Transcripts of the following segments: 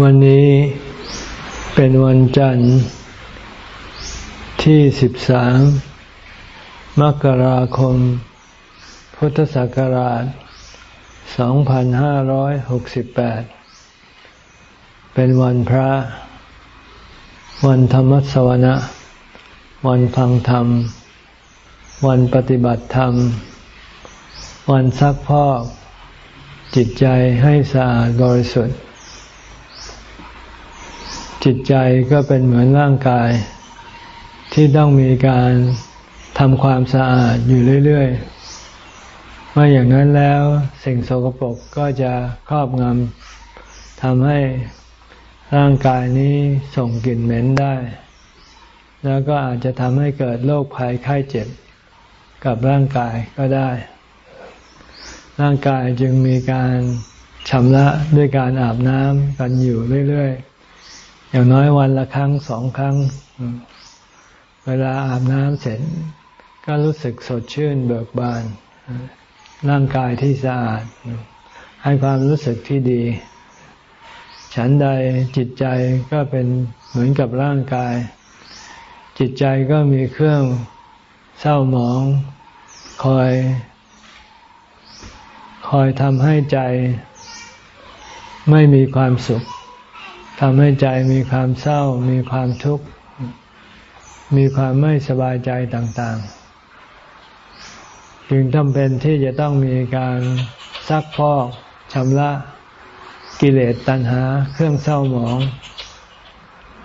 วันนี้เป็นวันจันทร์ที่ 13 มกราคม พุทธศักราช 2568 เป็นวันพระ วันธรรมสวนะ วันฟังธรรม วันปฏิบัติธรรม วันซักพอกจิตใจให้สะอาดบริสุทธิ์ จิตใจก็เป็นเหมือนร่างกาย ที่ต้องมีการทำความสะอาดอยู่เรื่อยๆไม่อย่างนั้นแล้วสิ่งโสกปรกก็จะครอบงำทำให้ร่างกายนี้ส่งกลิ่นเหม็นได้ แล้วก็อาจจะทำให้เกิดโรคภัยไข้เจ็บกับร่างกายก็ได้ ร่างกายจึงมีการชำระด้วยการอาบน้ำกันอยู่เรื่อย ๆ อย่างน้อยวันละครั้งสองครั้ง เวลาอาบน้ำเสร็จ ก็รู้สึกสดชื่นเบิกบาน ร่างกายที่สะอาด ให้ความรู้สึกที่ดี ฉันใดจิตใจก็เป็นเหมือนกับร่างกาย จิตใจก็มีเครื่องเศร้าหมอง คอย คอยทำให้ใจไม่มีความสุข ทำให้ใจมีความเศร้า มีความทุกข์ มีความไม่สบายใจต่าง ๆ จึงจำเป็นที่จะต้องมีการซักพอกชำระกิเลสตัณหาเครื่องเศร้าหมอง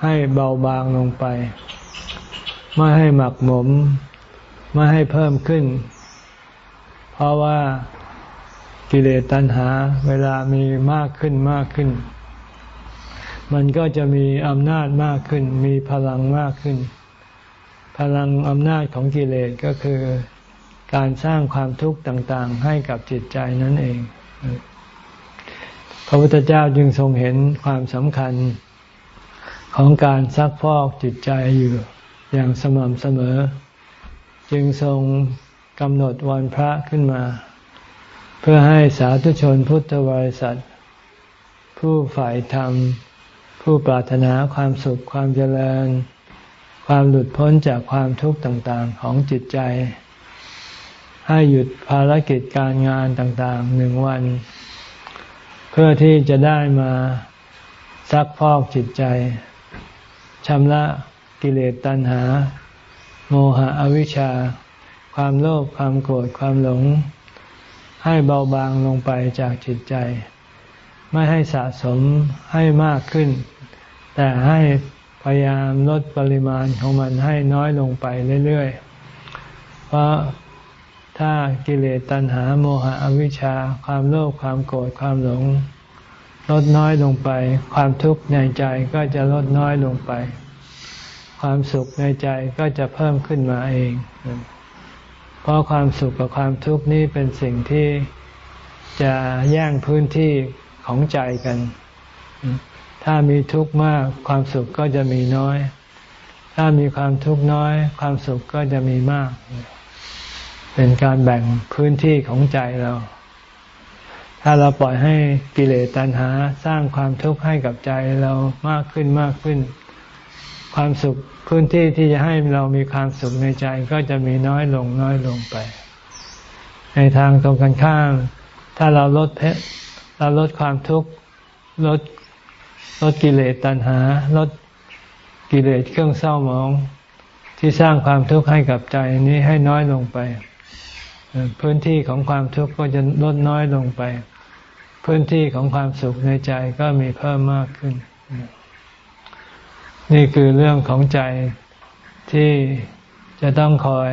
ให้เบาบางลงไป ไม่ให้หมักหมม ไม่ให้เพิ่มขึ้น เพราะว่ากิเลสตัณหาเวลามีมากขึ้นมากขึ้น มันก็จะมีอำนาจมากขึ้น มีพลังมากขึ้น พลังอำนาจของกิเลสก็คือการสร้างความทุกข์ต่างๆ ให้กับจิตใจนั่นเอง พระพุทธเจ้าจึงทรงเห็นความสำคัญของการซักพอกจิตใจอยู่อย่างสม่ำเสมอ จึงทรงกำหนดวันพระขึ้นมา เพื่อให้สาธุชนพุทธบริษัท ผู้ฝ่ายธรรม ผู้ปรารถนาความสุขความเจริญ ความหลุดพ้นจากความทุกข์ต่างๆของจิตใจ ให้หยุดภารกิจการงานต่างๆหนึ่งวัน เพื่อที่จะได้มาซักพอกจิตใจชำระกิเลสตัณหา โมหะอวิชชา ความโลภความโกรธความหลง ให้เบาบางลงไปจากจิตใจ ไม่ให้สะสมให้มากขึ้น แต่ให้พยายามลดปริมาณของมันให้น้อยลงไปเรื่อยๆ เพราะถ้ากิเลสตัณหาโมหะอวิชชา ความโลภความโกรธความหลง ลดน้อยลงไป ความทุกข์ในใจก็จะลดน้อยลงไป ความสุขในใจก็จะเพิ่มขึ้นมาเอง เพราะความสุขกับความทุกข์นี้เป็นสิ่งที่จะแย่งพื้นที่ของใจกัน ถ้ามีทุกข์มากความสุขก็จะมีน้อย ถ้ามีความทุกข์น้อย ความสุขก็จะมีมาก เป็นการแบ่งพื้นที่ของใจเรา ถ้าเราปล่อยให้กิเลสตัณหาสร้างความทุกข์ให้กับใจเรามากขึ้นมากขึ้น ความสุขพื้นที่ที่จะให้เรามีความสุขในใจก็จะมีน้อยลงน้อยลงไป ในทางตรงกันข้าม ถ้าเราลดเพเราลดความทุกข์ลด ลดกิเลสตัณหาลดกิเลสเครื่องเศร้าหมองที่สร้างความทุกข์ให้กับใจนี้ให้น้อยลงไป พื้นที่ของความทุกข์ก็จะลดน้อยลงไป พื้นที่ของความสุขในใจก็มีเพิ่มมากขึ้น นี่คือเรื่องของใจที่จะต้องคอย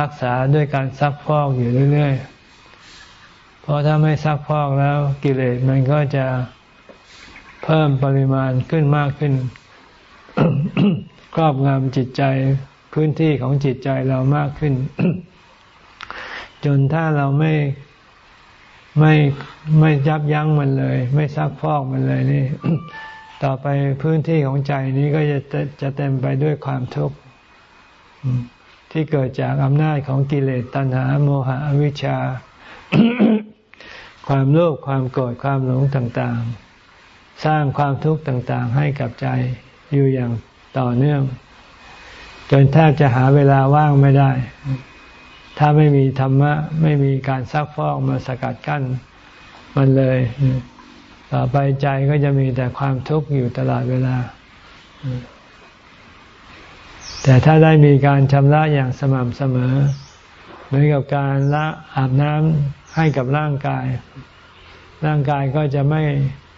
รักษาด้วยการซักพอกอยู่เรื่อยๆ เพราะถ้าไม่ซักพอกแล้วกิเลสมันก็จะ เพิ่มปริมาณขึ้นมากขึ้น ครอบงำจิตใจพื้นที่ของจิตใจเรามากขึ้น จนถ้าเราไม่ไม่ไม่ยับยั้งมันเลย ไม่ซักฟอกมันเลยนี่ ต่อไปพื้นที่ของใจนี้ก็จะจะเต็มไปด้วยความทุกข์ที่เกิดจากอำนาจของกิเลสตัณหาโมหะอวิชชา ความโลภความโกรธความหลงต่าง ๆ สร้างความทุกข์ต่างๆ ให้กับใจอยู่อย่างต่อเนื่อง จนแทบจะหาเวลาว่างไม่ได้ ถ้าไม่มีธรรมะ ไม่มีการซักฟอกมาสกัดกั้นมันเลย ต่อไปใจก็จะมีแต่ความทุกข์อยู่ตลอดเวลา แต่ถ้าได้มีการชำระอย่างสม่ำเสมอ เหมือนกับการละอาบน้ำให้กับร่างกาย ร่างกายก็จะไม่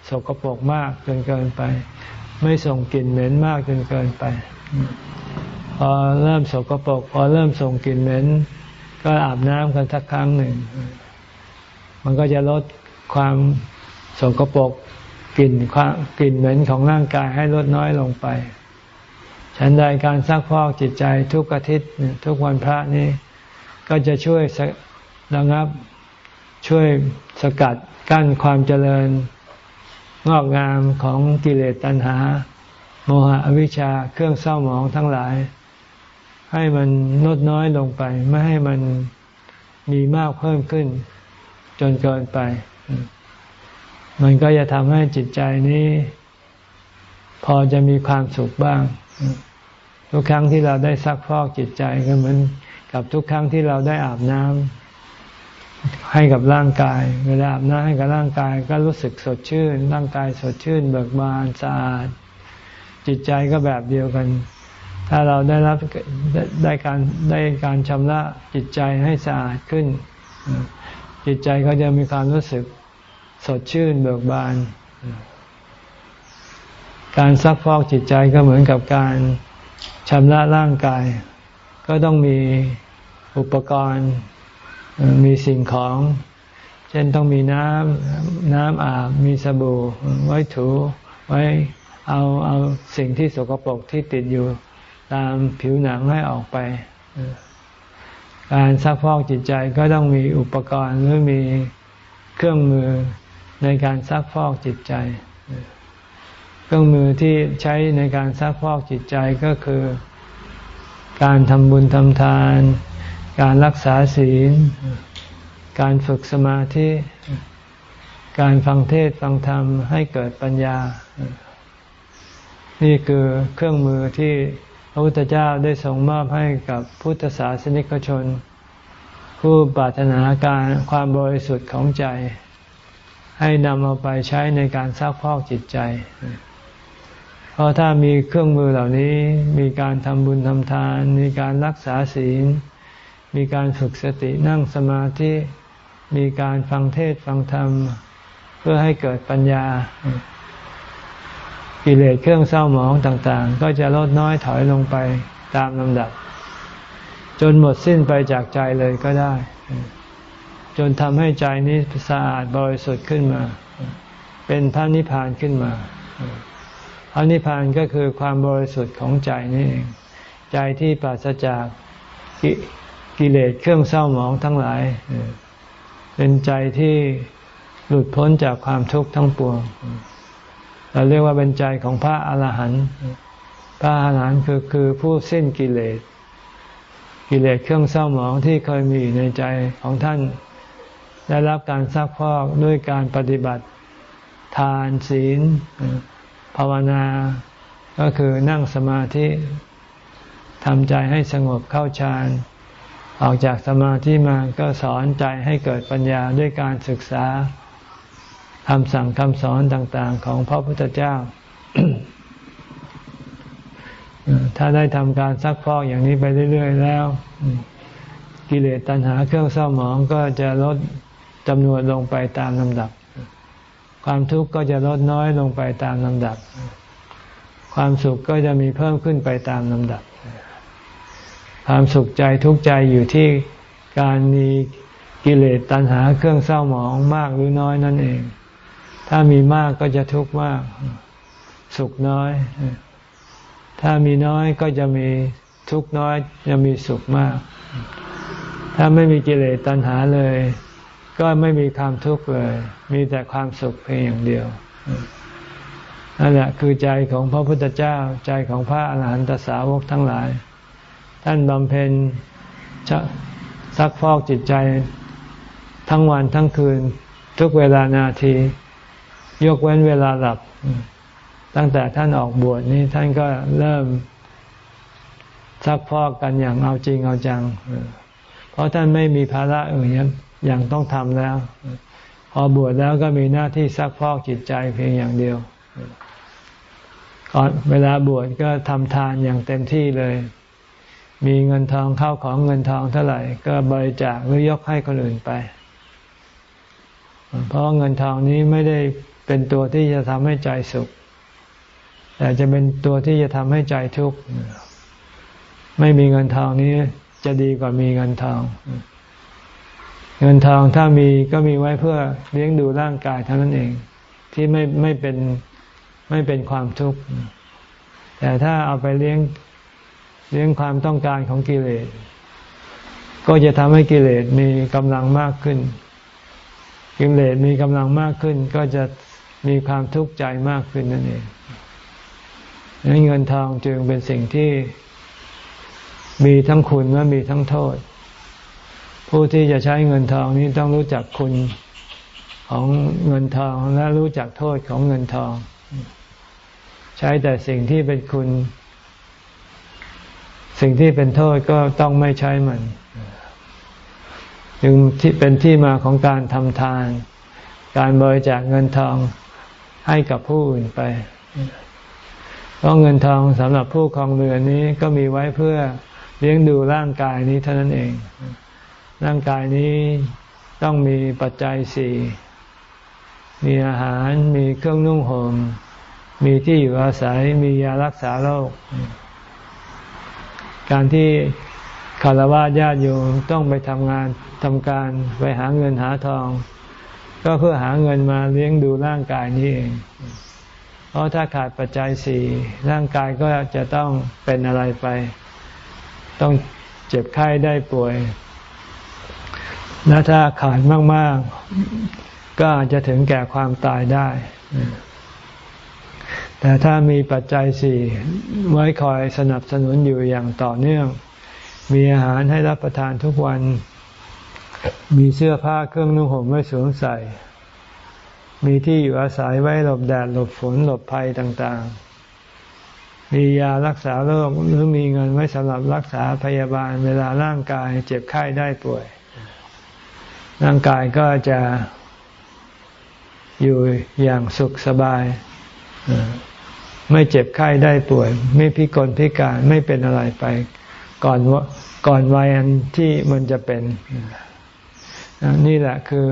สกปรกมากจนเกินไป ไม่ส่งกลิ่นเหม็นมากจนเกินไป พอเริ่มสกปรกพอเริ่มส่งกลิ่นเหม็น ก็อาบน้ำกันสักครั้งหนึ่ง มันก็จะลดความสกปรกกลิ่นความกลิ่นเหม็นของร่างกายให้ลดน้อยลงไป ฉันใดการซักพอกจิตใจทุกอาทิตย์ทุกวันพระนี้ ก็จะช่วยระงับช่วยสกัดกั้นความเจริญ งอกงามของกิเลสตัณหา โมหะอวิชชาเครื่องเศร้าหมองทั้งหลาย ให้มันลดน้อยลงไป ไม่ให้มันมีมากเพิ่มขึ้น จนเกินไป มันก็จะทำให้จิตใจนี้ พอจะมีความสุขบ้าง ทุกครั้งที่เราได้ซักฟอกจิตใจก็เหมือนกับทุกครั้งที่เราได้อาบน้ำ ให้กับร่างกาย เวลาอาบน้ำให้กับร่างกายก็รู้สึกสดชื่น ร่างกายสดชื่น เบิกบานสะอาด จิตใจก็แบบเดียวกัน ถ้าเราได้รับได้การได้การชำระจิตใจให้สะอาดขึ้น จิตใจก็จะมีความรู้สึกสดชื่น เบิกบาน การซักฟอกจิตใจก็เหมือนกับการชำระร่างกาย ก็ต้องมีอุปกรณ์ มีสิ่งของ เช่นต้องมีน้ำน้ำอาบมีสบู่ไว้ถูไว้เอาเอาสิ่งที่สกปรกที่ติดอยู่ตามผิวหนังให้ออกไป การซักฟอกจิตใจก็ต้องมีอุปกรณ์หรือมีเครื่องมือในการซักฟอกจิตใจ เครื่องมือที่ใช้ในการซักฟอกจิตใจก็คือ การทำบุญทำทาน การรักษาศีล การฝึกสมาธิ การฟังเทศฟังธรรมให้เกิดปัญญา นี่คือเครื่องมือที่พระพุทธเจ้าได้ทรงมอบให้กับพุทธศาสนิกชน ผู้ปรารถนาการความบริสุทธิ์ของใจ ให้นำเอาไปใช้ในการซักพอกจิตใจ เพราะถ้ามีเครื่องมือเหล่านี้มีการทำบุญทำทาน มีการรักษาศีล มีการฝึกสตินั่งสมาธิ มีการฟังเทศฟังธรรม เพื่อให้เกิดปัญญา กิเลสเครื่องเศร้าหมองต่างๆ ก็จะลดน้อยถอยลงไปตามลำดับ จนหมดสิ้นไปจากใจเลยก็ได้ จนทำให้ใจนี้สะอาดบริสุทธิ์ขึ้นมา เป็นพระนิพพานขึ้นมาพระนิพพานก็คือความบริสุทธิ์ของใจนี่เอง ใจที่ปราศจาก กิเลสเครื่องเศร้าหมองทั้งหลาย เป็นใจที่หลุดพ้นจากความทุกข์ทั้งปวง เราเรียกว่าเป็นใจของพระอาหารหันต์พระอาหารหันต์คือคือผู้สิ้นกิเลส กิเลสเครื่องเศร้าหมองที่เคยมีในใจของท่าน ได้รับการซักพอกด้วยการปฏิบัติทานศีล ภาวนา ก็คือนั่งสมาธิทำใจให้สงบเข้าฌาน ออกจากสมาธิมาก็สอนใจให้เกิดปัญญาด้วยการศึกษาคำสั่งคำสอนต่างๆ ของพระพุทธเจ้า ถ้าได้ทำการซักฟอกอย่างนี้ไปเรื่อย ๆ แล้ว กิเลสตัณหาเครื่องเศร้าหมองก็จะลดจำนวนลงไปตามลำดับ ความทุกข์ก็จะลดน้อยลงไปตามลำดับ ความสุขก็จะมีเพิ่มขึ้นไปตามลำดับ ความสุขใจทุกใจอยู่ที่การมีกิเลสตัณหาเครื่องเศร้าหมองมากหรือน้อยนั่นเอง ถ้ามีมากก็จะทุกข์มาก สุขน้อย ถ้ามีน้อยก็จะมีทุกข์น้อย จะมีสุขมาก ถ้าไม่มีกิเลสตัณหาเลย ก็ไม่มีความทุกข์เลย มีแต่ความสุขเพียงอย่างเดียวนั่นแหละคือใจของพระพุทธเจ้าใจของพระอรหันตสาวกทั้งหลาย ท่านบำเพ็ญซักฟอกจิตใจทั้งวันทั้งคืน ทุกเวลานาที ยกเว้นเวลาหลับ ตั้งแต่ท่านออกบวชนี้ท่านก็เริ่มซักพอกกันอย่างเอาจริงเอาจัง เพราะท่านไม่มีภาระอื่นอย่างต้องทำแล้ว พอบวชแล้วก็มีหน้าที่ซักพอกจิตใจเพียงอย่างเดียวก่อนเวลาบวชก็ทำทานอย่างเต็มที่เลย มีเงินทองเข้าของเงินทองเท่าไหร่ ก็บริจาคหรือยกให้คนอื่นไป เพราะเงินทองนี้ไม่ได้เป็นตัวที่จะทำให้ใจสุข แต่จะเป็นตัวที่จะทำให้ใจทุกข์ไม่มีเงินทองนี้จะดีกว่ามีเงินทอง เงินทองถ้ามีก็มีไว้เพื่อเลี้ยงดูร่างกายเท่านั้นเอง ที่ไม่ไม่เป็นไม่เป็นความทุกข์แต่ถ้าเอาไปเลี้ยง เลี้ยงความต้องการของกิเลส ก็จะทำให้กิเลสมีกำลังมากขึ้น กิเลสมีกำลังมากขึ้น ก็จะมีความทุกข์ใจมากขึ้นนั่นเองเงินทองจึงเป็นสิ่งที่มีทั้งคุณและมีทั้งโทษ ผู้ที่จะใช้เงินทองนี้ต้องรู้จักคุณของเงินทองและรู้จักโทษของเงินทอง ใช้แต่สิ่งที่เป็นคุณ สิ่งที่เป็นโทษก็ต้องไม่ใช้มันจึงที่เป็นที่มาของการทำทาน การบริจาคเงินทองให้กับผู้อื่นไป เพราะเงินทองสำหรับผู้ครองเรือนนี้ก็มีไว้เพื่อเลี้ยงดูร่างกายนี้เท่านั้นเอง ร่างกายนี้ต้องมีปัจจัยสี่ มีอาหาร มีเครื่องนุ่งหม่ม มีที่อยู่อาศัย มียารักษาโรค การที่คารวะญาติโยมต้องไปทำงานทำการไปหาเงินหาทอง ก็เพื่อหาเงินมาเลี้ยงดูร่างกายนี้เอง เพราะถ้าขาดปัจจัยสี่ร่างกายก็จะต้องเป็นอะไรไป ต้องเจ็บไข้ได้ป่วย และถ้าขาดมาก ๆ ก็อาจจะถึงแก่ความตายได้ แต่ถ้ามีปัจจัยสี่ไว้คอยสนับสนุนอยู่อย่างต่อเนื่อง มีอาหารให้รับประทานทุกวัน มีเสื้อผ้าเครื่องนุ่งห่มไว้สวมใส่ มีที่อยู่อาศัยไว้หลบแดดหลบฝนหลบภัยต่างๆ มียารักษาโรคหรือมีเงินไว้สำหรับรักษาพยาบาลเวลาร่างกายเจ็บไข้ได้ป่วย ร่างกายก็จะอยู่อย่างสุขสบาย ไม่เจ็บไข้ได้ป่วย ไม่พิกลพิการไม่เป็นอะไรไป ก่อนว่าก่อนวัยอันที่มันจะเป็น นี่แหละคือ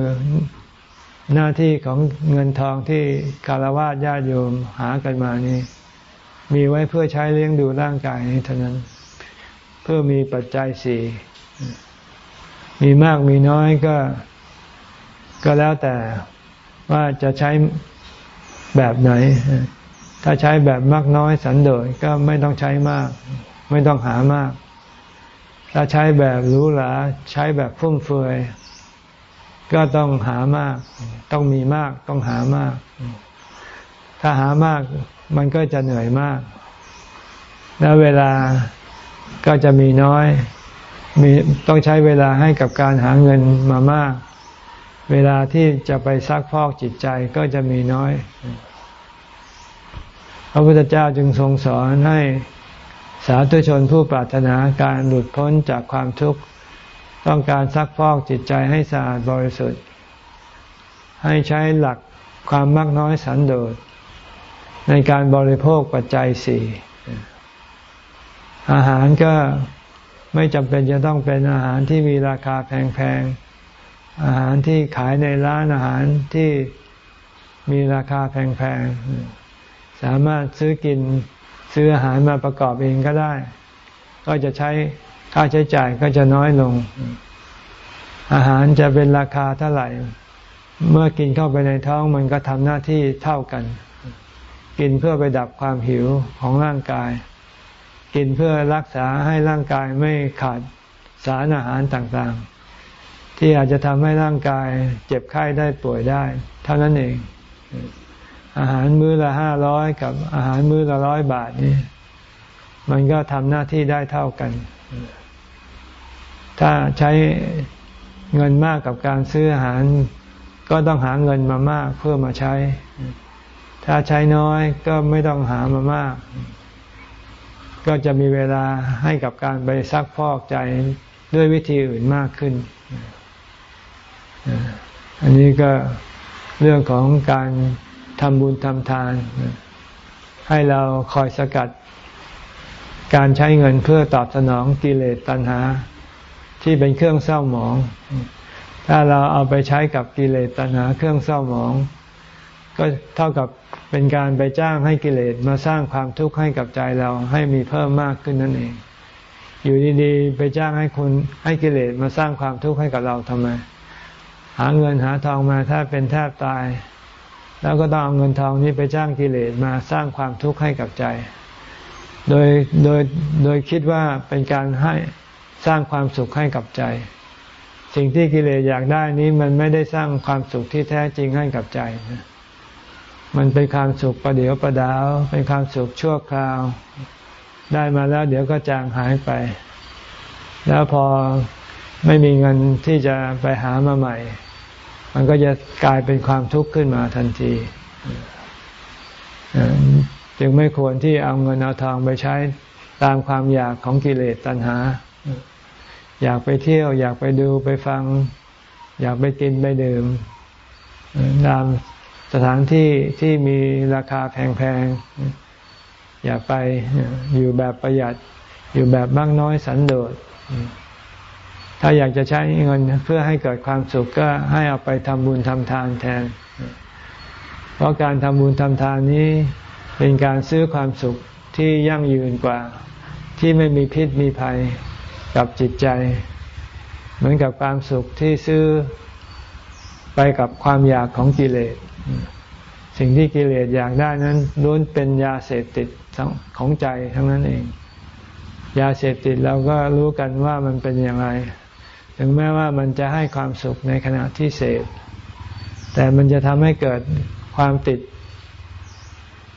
หน้าที่ของเงินทองที่คารวะญาติโยมหากันมานี่ มีไว้เพื่อใช้เลี้ยงดูร่างกายนี้เท่านั้น เพื่อมีปัจจัยสี่มีมากมีน้อยก็ ก็แล้วแต่ว่าจะใช้แบบไหน ถ้าใช้แบบมากน้อยสันโดษก็ไม่ต้องใช้มาก ไม่ต้องหามาก ถ้าใช้แบบรู้หลาใช้แบบฟุ่มเฟือยก็ต้องหามาก ต้องมีมากต้องหามาก ถ้าหามากมันก็จะเหนื่อยมาก แล้วเวลาก็จะมีน้อยมีต้องใช้เวลาให้กับการหาเงินมามาก เวลาที่จะไปซักพอกจิตใจก็จะมีน้อย พระพุทธเจ้าจึงทรงสอนให้สาธุชนผู้ปรารถนาการหลุดพ้นจากความทุกข์ ต้องการซักพอกจิตใจให้สะอาดบริสุทธิ์ ให้ใช้หลักความมากน้อยสันโดษ ในการบริโภคปัจจัยสี่อาหารก็ไม่จำเป็นจะต้องเป็นอาหารที่มีราคาแพงๆ อาหารที่ขายในร้านอาหารที่มีราคาแพงๆ สามารถซื้อกินซื้ออาหารมาประกอบเองก็ได้ ก็จะใช้ค่าใช้จ่ายก็จะน้อยลง อาหารจะเป็นราคาเท่าไหร่ เมื่อกินเข้าไปในท้องมันก็ทำหน้าที่เท่ากัน กินเพื่อไปดับความหิวของร่างกาย กินเพื่อรักษาให้ร่างกายไม่ขาดสารอาหารต่างๆ ที่อาจจะทำให้ร่างกายเจ็บไข้ได้ป่วยได้ เท่านั้นเอง อาหารมื้อละห้าร้อยกับอาหารมื้อละร้อยบาทนี่มันก็ทำหน้าที่ได้เท่ากัน ถ้าใช้เงินมากกับการซื้ออาหาร ก็ต้องหาเงินมามากเพื่อมาใช้ ถ้าใช้น้อยก็ไม่ต้องหามามาก ก็จะมีเวลาให้กับการไปซักพอกใจด้วยวิธีอื่นมากขึ้น อันนี้ก็เรื่องของการ ทำบุญทำทาน ให้เราคอยสกัด การใช้เงินเพื่อตอบสนองกิเลสตัณหา ที่เป็นเครื่องเศร้าหมอง ถ้าเราเอาไปใช้กับกิเลสตัณหา เครื่องเศร้าหมอง ก็เท่ากับเป็นการไปจ้างให้กิเลสมาสร้างความทุกข์ให้กับใจเราให้มีเพิ่มมากขึ้นนั่นเอง อยู่ดีๆ ไปจ้างให้คุณให้กิเลสมาสร้างความทุกข์ให้กับเราทำไม หาเงินหาทองมาถ้าเป็นแทบตาย แล้วก็ต้องเอาเงินทองนี้ไปจ้างกิเลสมาสร้างความทุกข์ให้กับใจ โดยโดยโดยคิดว่าเป็นการให้สร้างความสุขให้กับใจ สิ่งที่กิเลสอยากได้นี้มันไม่ได้สร้างความสุขที่แท้จริงให้กับใจ มันเป็นความสุขประเดียวประดาว เป็นความสุขชั่วคราว ได้มาแล้วเดี๋ยวก็จางหายไป แล้วพอไม่มีเงินที่จะไปหามาใหม่ มันก็จะกลายเป็นความทุกข์ขึ้นมาทันทีจึงไม่ควรที่เอาเงินเอาทองไปใช้ตามความอยากของกิเลสตัณหา อยากไปเที่ยว อยากไปดูไปฟัง อยากไปกินไปดื่มตามสถานที่ที่มีราคาแพงๆ อยากไปอยู่แบบประหยัด อยู่แบบบ้างน้อยสันโดษ ถ้าอยากจะใช้เงินเพื่อให้เกิดความสุขก็ให้เอาไปทำบุญทำทานแทน เพราะการทำบุญทำทานนี้เป็นการซื้อความสุขที่ยั่งยืนกว่า ที่ไม่มีพิษมีภัยกับจิตใจ เหมือนกับความสุขที่ซื้อไปกับความอยากของกิเลส สิ่งที่กิเลสอยากได้นั้นล้วนเป็นยาเสพติดของใจทั้งนั้นเอง ยาเสพติดเราก็รู้กันว่ามันเป็นอย่างไร ถึงแม้ว่ามันจะให้ความสุขในขณะที่เสพแต่มันจะทำให้เกิดความติด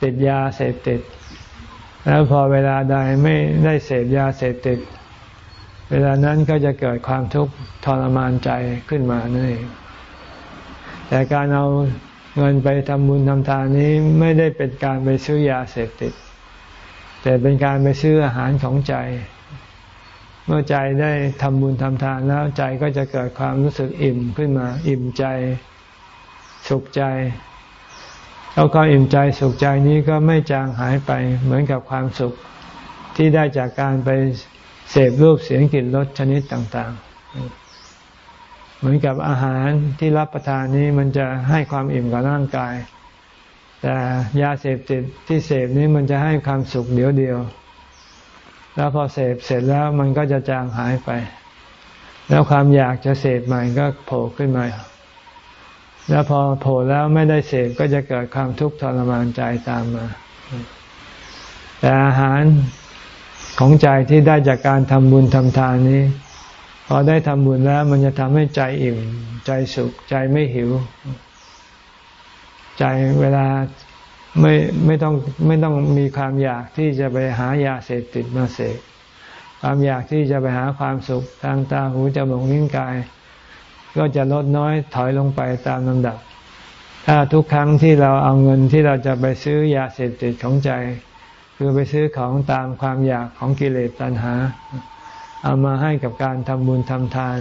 ติดยาเสพติด แล้วพอเวลาใดไม่ได้เสพยาเสพติด เวลานั้นก็จะเกิดความทุกข์ทรมานใจขึ้นมานั่นเองแต่การเอาเงินไปทำบุญทำทานนี้ไม่ได้เป็นการไปซื้อยาเสพติด แต่เป็นการไปซื้ออาหารของใจ เมื่อใจได้ทำบุญทำทานแล้วใจก็จะเกิดความรู้สึกอิ่มขึ้นมา อิ่มใจสุขใจแล้วความอิ่มใจสุขใจนี้ก็ไม่จางหายไปเหมือนกับความสุขที่ได้จากการไปเสพรูปเสียงกลิ่นรสชนิดต่างๆ เหมือนกับอาหารที่รับประทานนี้มันจะให้ความอิ่มกับร่างกาย แต่ยาเสพติดที่เสพนี้มันจะให้ความสุขเดียวเดียว แล้วพอเสพเสร็จแล้วมันก็จะจางหายไป แล้วความอยากจะเสพใหม่ก็โผล่ขึ้นมา แล้วพอโผล่แล้วไม่ได้เสพก็จะเกิดความทุกข์ทรมานใจตามมา แต่อาหารของใจที่ได้จากการทำบุญทำทานนี้ พอได้ทำบุญแล้ว มันจะทำให้ใจอิ่ม ใจสุขใจไม่หิว ใจเวลา ไม่ไม่ต้องไม่ต้องมีความอยากที่จะไปหายาเสพติดมาเสพความอยากที่จะไปหาความสุขทางตาหูจมูกนิ้วกาย ก็จะลดน้อยถอยลงไปตามลำดับ ถ้าทุกครั้งที่เราเอาเงินที่เราจะไปซื้อยาเสพติดของใจ คือไปซื้อของตามความอยากของกิเลสตัณหา เอามาให้กับการทำบุญทำทาน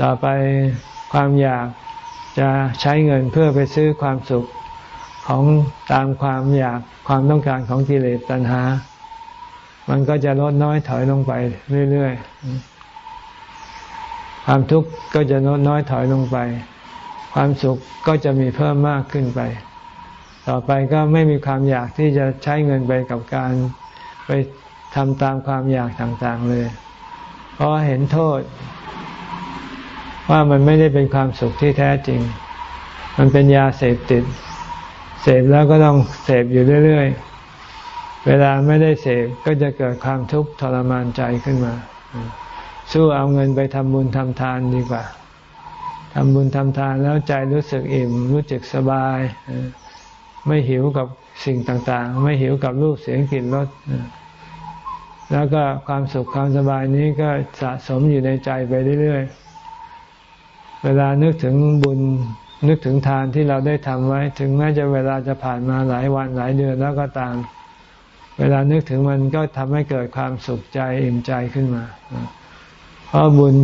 ต่อไปความอยากจะใช้เงินเพื่อไปซื้อความสุข ของตามความอยากความต้องการของกิเลสตัณหา มันก็จะลดน้อยถอยลงไปเรื่อยๆ ความทุกข์ก็จะลดน้อยถอยลงไป ความสุขก็จะมีเพิ่มมากขึ้นไป ต่อไปก็ไม่มีความอยากที่จะใช้เงินไปกับการไปทำตามความอยากต่างๆเลย เพราะเห็นโทษ ว่ามันไม่ได้เป็นความสุขที่แท้จริง มันเป็นยาเสพติด เสพแล้วก็ต้องเสพอยู่เรื่อยๆ เวลาไม่ได้เสพก็จะเกิดความทุกข์ทรมานใจขึ้นมา สู้เอาเงินไปทำบุญทำทานดีกว่าทำบุญทำทานแล้วใจรู้สึกอิ่ม รู้สึกสบาย ไม่หิวกับสิ่งต่างๆ ไม่หิวกับรูปเสียงกลิ่นรสแล้วก็ความสุขความสบายนี้ก็สะสมอยู่ในใจไปเรื่อยๆ เวลานึกถึงบุญ นึกถึงทานที่เราได้ทำไว้ ถึงแม้จะเวลาจะผ่านมาหลายวันหลายเดือนแล้วก็ตาม เวลานึกถึงมันก็ทำให้เกิดความสุขใจอิ่มใจขึ้นมา เพราะบุญ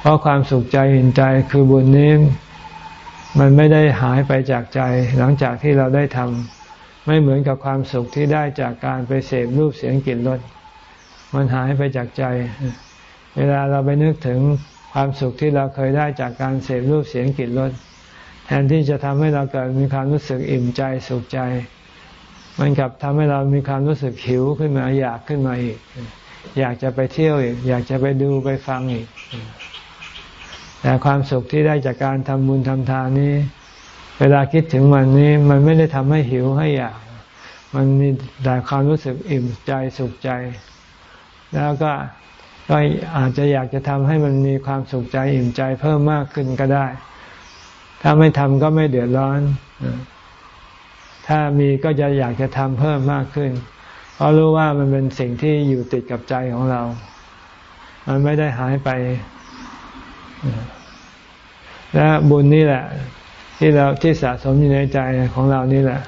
เพราะความสุขใจอิ่มใจคือบุญนี้มันไม่ได้หายไปจากใจ หลังจากที่เราได้ทำไม่เหมือนกับความสุขที่ได้จากการไปเสพรูปเสียงกลิ่นรสมันหายไปจากใจ เวลาเราไปนึกถึงความสุขที่เราเคยได้จากการเสพรูปเสียงกลิ่นรส แทนที่จะทำให้เราเกิดมีความรู้สึกอิ่มใจสุขใจ มันกลับทำให้เรามีความรู้สึกหิวขึ้นมาอยากขึ้นมาอีก อยากจะไปเที่ยวอีก อยากจะไปดูไปฟังอีก แต่ความสุขที่ได้จากการทำบุญทำทานนี้ เวลาคิดถึงมันนี้ มันไม่ได้ทำให้หิวให้อยาก มันมีแต่ความรู้สึกอิ่มใจสุขใจ แล้วก็ก็อาจจะอยากจะทำให้มันมีความสุขใจอิ่มใจเพิ่มมากขึ้นก็ได้ ถ้าไม่ทำก็ไม่เดือดร้อน ถ้ามีก็จะอยากจะทำเพิ่มมากขึ้น เพราะรู้ว่ามันเป็นสิ่งที่อยู่ติดกับใจของเรา มันไม่ได้หายไป และบุญนี่แหละ ที่เราที่สะสมอยู่ในใจของเรานี่แหละ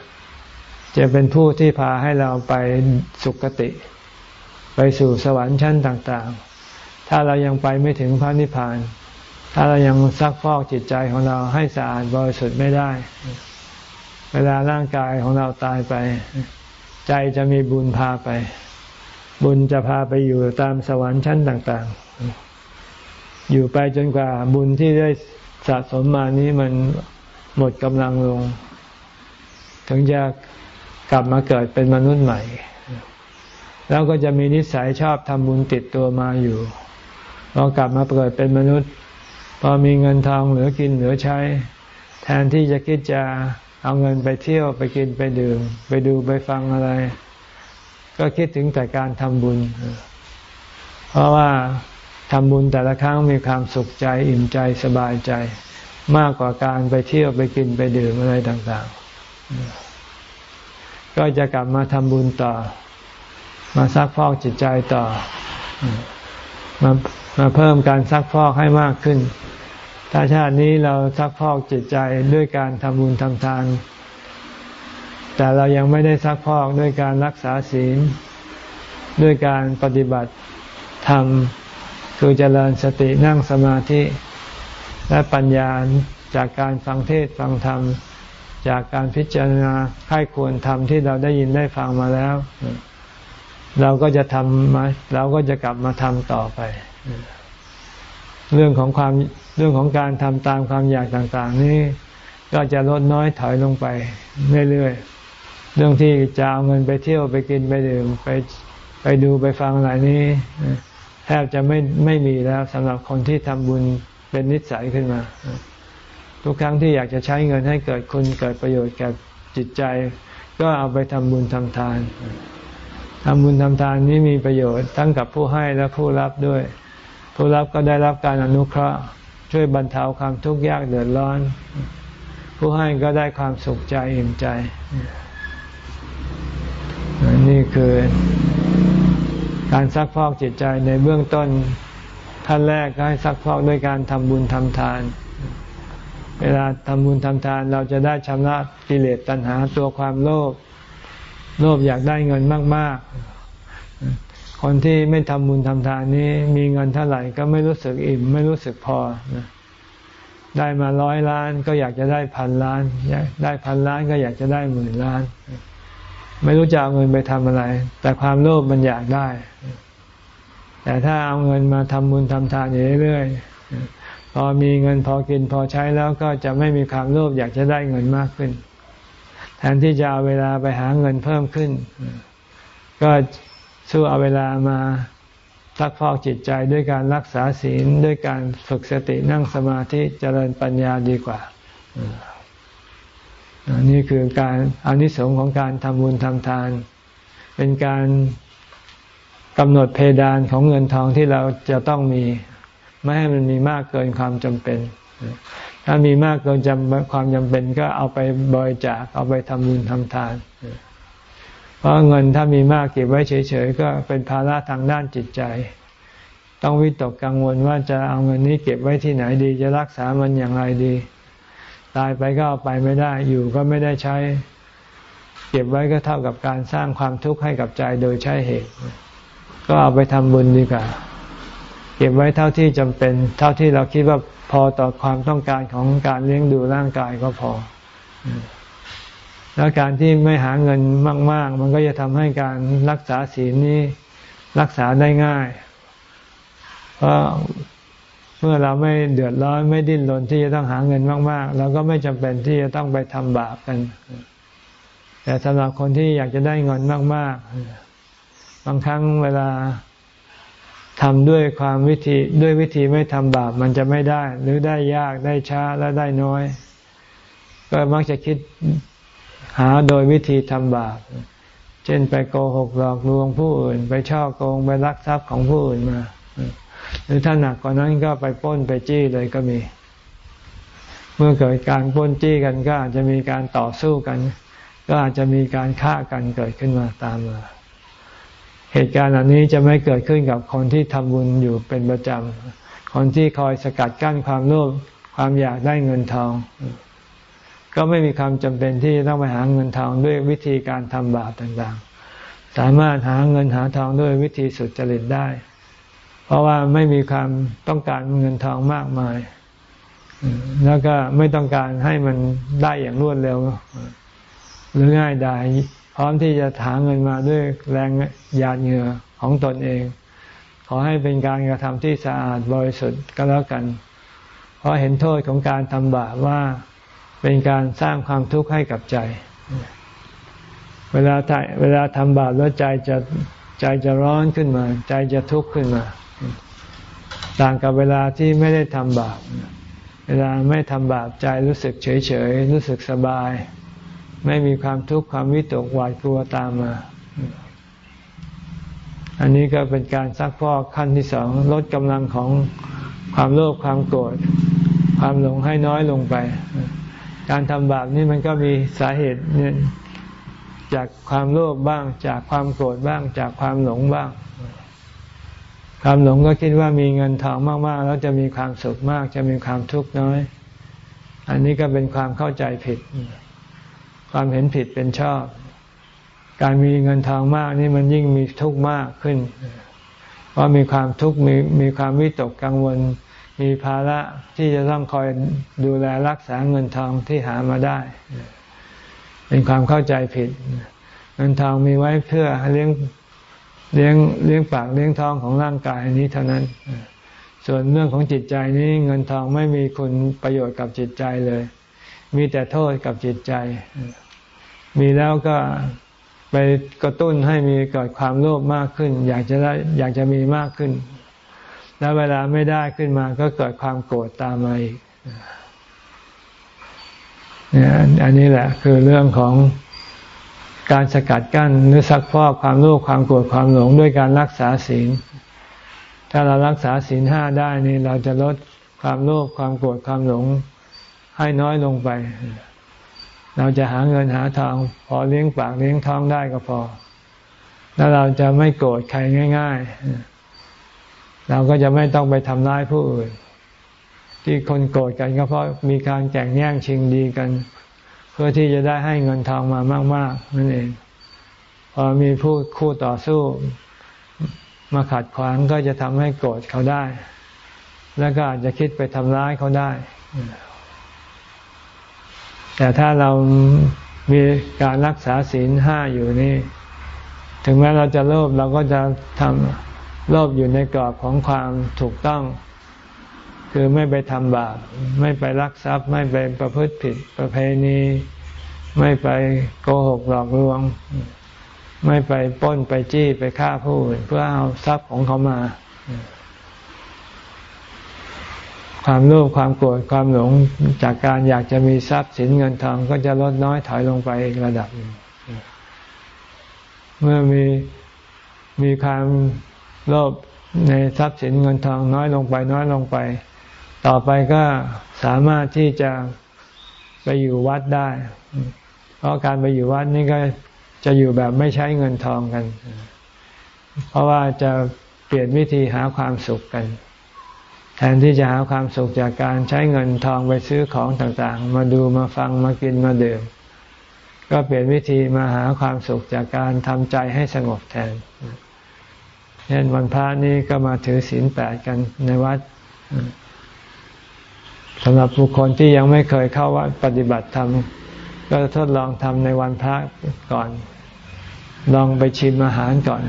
จะเป็นผู้ที่พาให้เราไปสุคติ ไปสู่สวรรค์ชั้นต่าง ๆ ถ้าเรายังไปไม่ถึงพระนิพพาน ถ้าเรายังซักฟอกจิตใจของเราให้สะอาดบริสุทธิ์ไม่ได้ เวลาร่างกายของเราตายไป ใจจะมีบุญพาไป บุญจะพาไปอยู่ตามสวรรค์ชั้นต่าง ๆ อยู่ไปจนกว่าบุญที่ได้สะสมมานี้มันหมดกำลังลง ถึงจะกลับมาเกิดเป็นมนุษย์ใหม่ แล้วก็จะมีนิสัยชอบทำบุญติดตัวมาอยู่พอกลับมาเกิดเป็นมนุษย์ พอมีเงินทองเหลือกินเหลือใช้ แทนที่จะคิดจะเอาเงินไปเที่ยวไปกินไปดื่ม ไปดูไปฟังอะไร ก็คิดถึงแต่การทำบุญ เพราะว่าทำบุญแต่ละครั้งมีความสุขใจอิ่มใจสบายใจ มากกว่าการไปเที่ยวไปกินไปดื่มอะไรต่างๆ ก็จะกลับมาทำบุญต่อ มาซักพอกจิตใจต่อ มา มาเพิ่มการซักฟอกให้มากขึ้น ถ้าชาตินี้เราซักฟอกจิตใจด้วยการทำบุญทำทาน แต่เรายังไม่ได้ซักฟอกด้วยการรักษาศีล ด้วยการปฏิบัติธรรมคือเจริญสตินั่งสมาธิ และปัญญาจากการฟังเทศฟังธรรม จากการพิจารณาให้ควรทำที่เราได้ยินได้ฟังมาแล้ว เราก็จะทำมาเราก็จะกลับมาทำต่อไป เรื่องของความเรื่องของการทำตามความอยากต่าง ๆ นี้ก็จะลดน้อยถอยลงไปเรื่อยๆ เรื่องที่จะเอาเงินไปเที่ยวไปกินไปดื่มไปไปดูไปฟังอะไรนี้ แทบจะไม่ไม่มีแล้วสำหรับคนที่ทำบุญเป็นนิสัยขึ้นมา ทุกครั้งที่อยากจะใช้เงินให้เกิดคุณเกิดประโยชน์แกับจิตใจ ก็เอาไปทำบุญทำทาน ทำบุญทำทานนี้มีประโยชน์ทั้งกับผู้ให้และผู้รับด้วย ผู้รับก็ได้รับการอนุเคราะห์ ช่วยบรรเทาความทุกข์ยากเดือดร้อน ผู้ให้ก็ได้ความสุขใจอิ่มใจ นี่คือการซักพอกจิตใจในเบื้องต้นขั้นแรกก็ให้ซักพอกด้วยการทำบุญทำทาน เวลาทำบุญทำทานเราจะได้ชำระกิเลสตัณหาตัวความโลภ โลภอยากได้เงินมาก ๆ คนที่ไม่ทำบุญทำทานนี้ มีเงินเท่าไหร่ก็ไม่รู้สึกอิ่ม ไม่รู้สึกพอ ได้มาร้อยล้านก็อยากจะได้พันล้านได้พันล้านก็อยากจะได้หมื่นล้าน ไม่รู้จะเอาเงินไปทำอะไร แต่ความโลภมันอยากได้ แต่ถ้าเอาเงินมาทำบุญทำทานอยู่เรื่อยๆพอมีเงินพอกินพอใช้แล้วก็จะไม่มีความโลภอยากจะได้เงินมากขึ้น แทนที่จะเอาเวลาไปหาเงินเพิ่มขึ้น ก็สู้เอาเวลามาทักพอกจิตใจด้วยการรักษาศีลด้วยการฝึกสตินั่งสมาธิเจริญปัญญาดีกว่านี่คือการอานิสงส์ของการทำบุญทำทาน เป็นการกำหนดเพดานของเงินทองที่เราจะต้องมี ไม่ให้มันมีมากเกินความจำเป็น ถ้ามีมากเกินจำความจำเป็นก็เอาไปบริจาคเอาไปทำบุญทำทาน เพราะเงินถ้ามีมากเก็บไว้เฉยๆก็เป็นภาระทางด้านจิตใจ ต้องวิตกกังวลว่าจะเอาเงินนี้เก็บไว้ที่ไหนดี จะรักษามันอย่างไรดี ตายไปก็เอาไปไม่ได้อยู่ก็ไม่ได้ใช้ เก็บไว้ก็เท่ากับการสร้างความทุกข์ให้กับใจโดยใช้เหตุ ก็เอาไปทำบุญดีกว่าเก็บไว้เท่าที่จำเป็น เท่าที่เราคิดว่า พอต่อความต้องการของการเลี้ยงดูร่างกายก็พอ แล้วการที่ไม่หาเงินมาก ๆ มันก็จะทำให้การรักษาศีลนี้รักษาได้ง่าย เพราะเมื่อเราไม่เดือดร้อนไม่ดิ้นรนที่จะต้องหาเงินมาก ๆ เราก็ไม่จำเป็นที่จะต้องไปทำบาปกัน แต่สำหรับคนที่อยากจะได้เงินมาก ๆ บางครั้งเวลา ทำด้วยความวิธีด้วยวิธีไม่ทำบาปมันจะไม่ได้ หรือได้ยากได้ช้าและได้น้อย ก็มักจะคิดหาโดยวิธีทำบาปเช่นไปโกหกหลอกลวงผู้อื่น ไปช่อโกงไปลักทรัพย์ของผู้อื่นมา หรือถ้าหนักกว่านั้นก็ไปป้นไปจี้เลยก็มี เมื่อเกิดการป้นจี้กันก็อาจจะมีการต่อสู้กัน ก็อาจจะมีการฆ่ากันเกิดขึ้นมาตามมา เหตุการณ์เหล่านี้จะไม่เกิดขึ้นกับคนที่ทำบุญอยู่เป็นประจำ คนที่คอยสกัดกั้นความโลภความอยากได้เงินทอง ก็ไม่มีความจำเป็นที่ต้องไปหาเงินทองด้วยวิธีการทำบาปต่างๆ สามารถหาเงินหาทองด้วยวิธีสุดจริตได้ เพราะว่าไม่มีความต้องการเงินทองมากมาย แล้วก็ไม่ต้องการให้มันได้อย่างรวดเร็ว หรือง่ายดาย พร้อมที่จะหาเงินมาด้วยแรงหยาดเหงื่อของตนเอง ขอให้เป็นการกระทำที่สะอาดบริสุทธิ์ก็แล้วกัน เพราะเห็นโทษของการทำบาปว่าเป็นการสร้างความทุกข์ให้กับใจ เวลาเวลาทำบาปแล้วใจจะใจจะร้อนขึ้นมา ใจจะทุกข์ขึ้นมา ต่างกับเวลาที่ไม่ได้ทำบาป เวลาไม่ทำบาปใจรู้สึกเฉยเฉยรู้สึกสบาย ไม่มีความทุกข์ความวิตกหวาดกลัวตามมา อันนี้ก็เป็นการซักพอกขั้นที่สองลดกำลังของความโลภความโกรธความหลงให้น้อยลงไป การทำบาปนี่มันก็มีสาเหตุจากความโลภบ้าง จากความโกรธบ้าง จากความหลงบ้าง ความหลงก็คิดว่ามีเงินทองมากๆ แล้วจะมีความสุขมาก จะมีความทุกข์น้อย อันนี้ก็เป็นความเข้าใจผิด ความเห็นผิดเป็นชอบ การมีเงินทองมากนี่มันยิ่งมีทุกข์มากขึ้น เพราะมีความทุกข์มีมีความวิตกกังวล มีภาระที่จะต้องคอยดูแลรักษาเงินทองที่หามาได้ เป็นความเข้าใจผิด เงินทองมีไว้เพื่อเลี้ยงเลี้ยงเลี้ยงปากเลี้ยงท้องของร่างกายนี้เท่านั้น ส่วนเรื่องของจิตใจนี้เงินทองไม่มีคุณประโยชน์กับจิตใจเลย มีแต่โทษกับจิตใจ มีแล้วก็ไปกระตุ้นให้มีเกิดความโลภมากขึ้น อยากจะได้อยากจะมีมากขึ้น แล้วเวลาไม่ได้ขึ้นมาก็เกิดความโกรธตามมาอีกอันนี้แหละคือเรื่องของการสกัดกั้นหรือซักพอกความโลภความโกรธความหลงด้วยการรักษาศีล ถ้าเรารักษาศีลห้าได้นี่เราจะลดความโลภความโกรธความหลง ให้น้อยลงไป เราจะหาเงินหาทองพอเลี้ยงปากเลี้ยงท้องได้ก็พอ แล้วเราจะไม่โกรธใครง่าย ๆ เราก็จะไม่ต้องไปทำร้ายผู้อื่น ที่คนโกรธกันก็เพราะมีการแข่งแย่งชิงดีกัน เพื่อที่จะได้ให้เงินทองมามาก ๆ นั่นเอง พอมีผู้คู่ต่อสู้มาขัดขวางก็จะทำให้โกรธเขาได้ แล้วก็อาจจะคิดไปทำร้ายเขาได้ แต่ถ้าเรามีการรักษาศีลห้าอยู่นี่ ถึงแม้เราจะโลภเราก็จะทำโลภอยู่ในกรอบของความถูกต้อง คือไม่ไปทำบาป ไม่ไปรักทรัพย์ ไม่ไปประพฤติผิดประเพณี ไม่ไปโกหกหลอกลวง ไม่ไปป้นไปจี้ไปฆ่าผู้อื่นเพื่อเอาทรัพย์ของเขามา ความโลภความโกรธความหลงจากการอยากจะมีทรัพย์สินเงินทองก็จะลดน้อยถอยลงไปอีกระดับ เมื่อมีมีความโลภในทรัพย์สินเงินทองน้อยลงไปน้อยลงไป ต่อไปก็สามารถที่จะไปอยู่วัดได้ เพราะการไปอยู่วัดนี่ก็จะอยู่แบบไม่ใช้เงินทองกัน เพราะว่าจะเปลี่ยนวิธีหาความสุขกัน แทนที่จะหาความสุขจากการใช้เงินทองไปซื้อของต่างๆ มาดูมาฟังมากินมาดื่ม ก็เปลี่ยนวิธีมาหาความสุขจากการทำใจให้สงบแทนเช่นวันพระนี้ก็มาถือศีลแปดกันในวัดสำหรับบุคคลที่ยังไม่เคยเข้าวัดปฏิบัติธรรมก็ทดลองทำในวันพระก่อน ลองไปชิมอาหารก่อน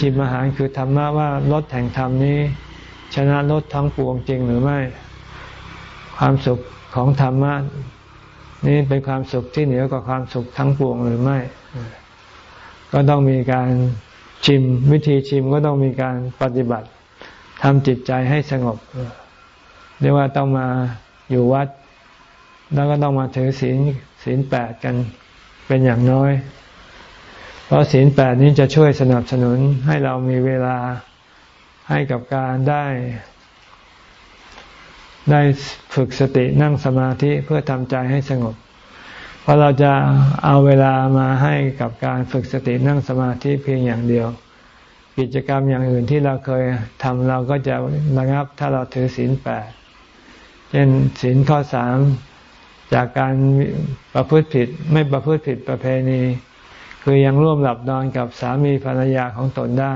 ชิมอาหารคือธรรมะว่ารสแห่งธรรมนี้ ชนะรสทั้งปวงจริงหรือไม่ ความสุขของธรรมะนี่เป็นความสุขที่เหนือกว่าความสุขทั้งปวงหรือไม่ ก็ต้องมีการชิมวิธีชิมก็ต้องมีการปฏิบัติทำจิตใจให้สงบเรียกว่าต้องมาอยู่วัด แล้วก็ต้องมาถือศีลศีลแปดกันเป็นอย่างน้อย เพราะศีลแปดนี้จะช่วยสนับสนุนให้เรามีเวลา ให้กับการได้ ได้ฝึกสตินั่งสมาธิเพื่อทำใจให้สงบ เพราะเราจะเอาเวลามาให้กับการฝึกสตินั่งสมาธิเพียงอย่างเดียว กิจกรรมอย่างอื่นที่เราเคยทำเราก็จะระงับถ้าเราถือศีลแปดเช่นศีลข้อสามจากการประพฤติผิดไม่ประพฤติผิดประเพณี คือยังร่วมหลับนอนกับสามีภรรยาของตนได้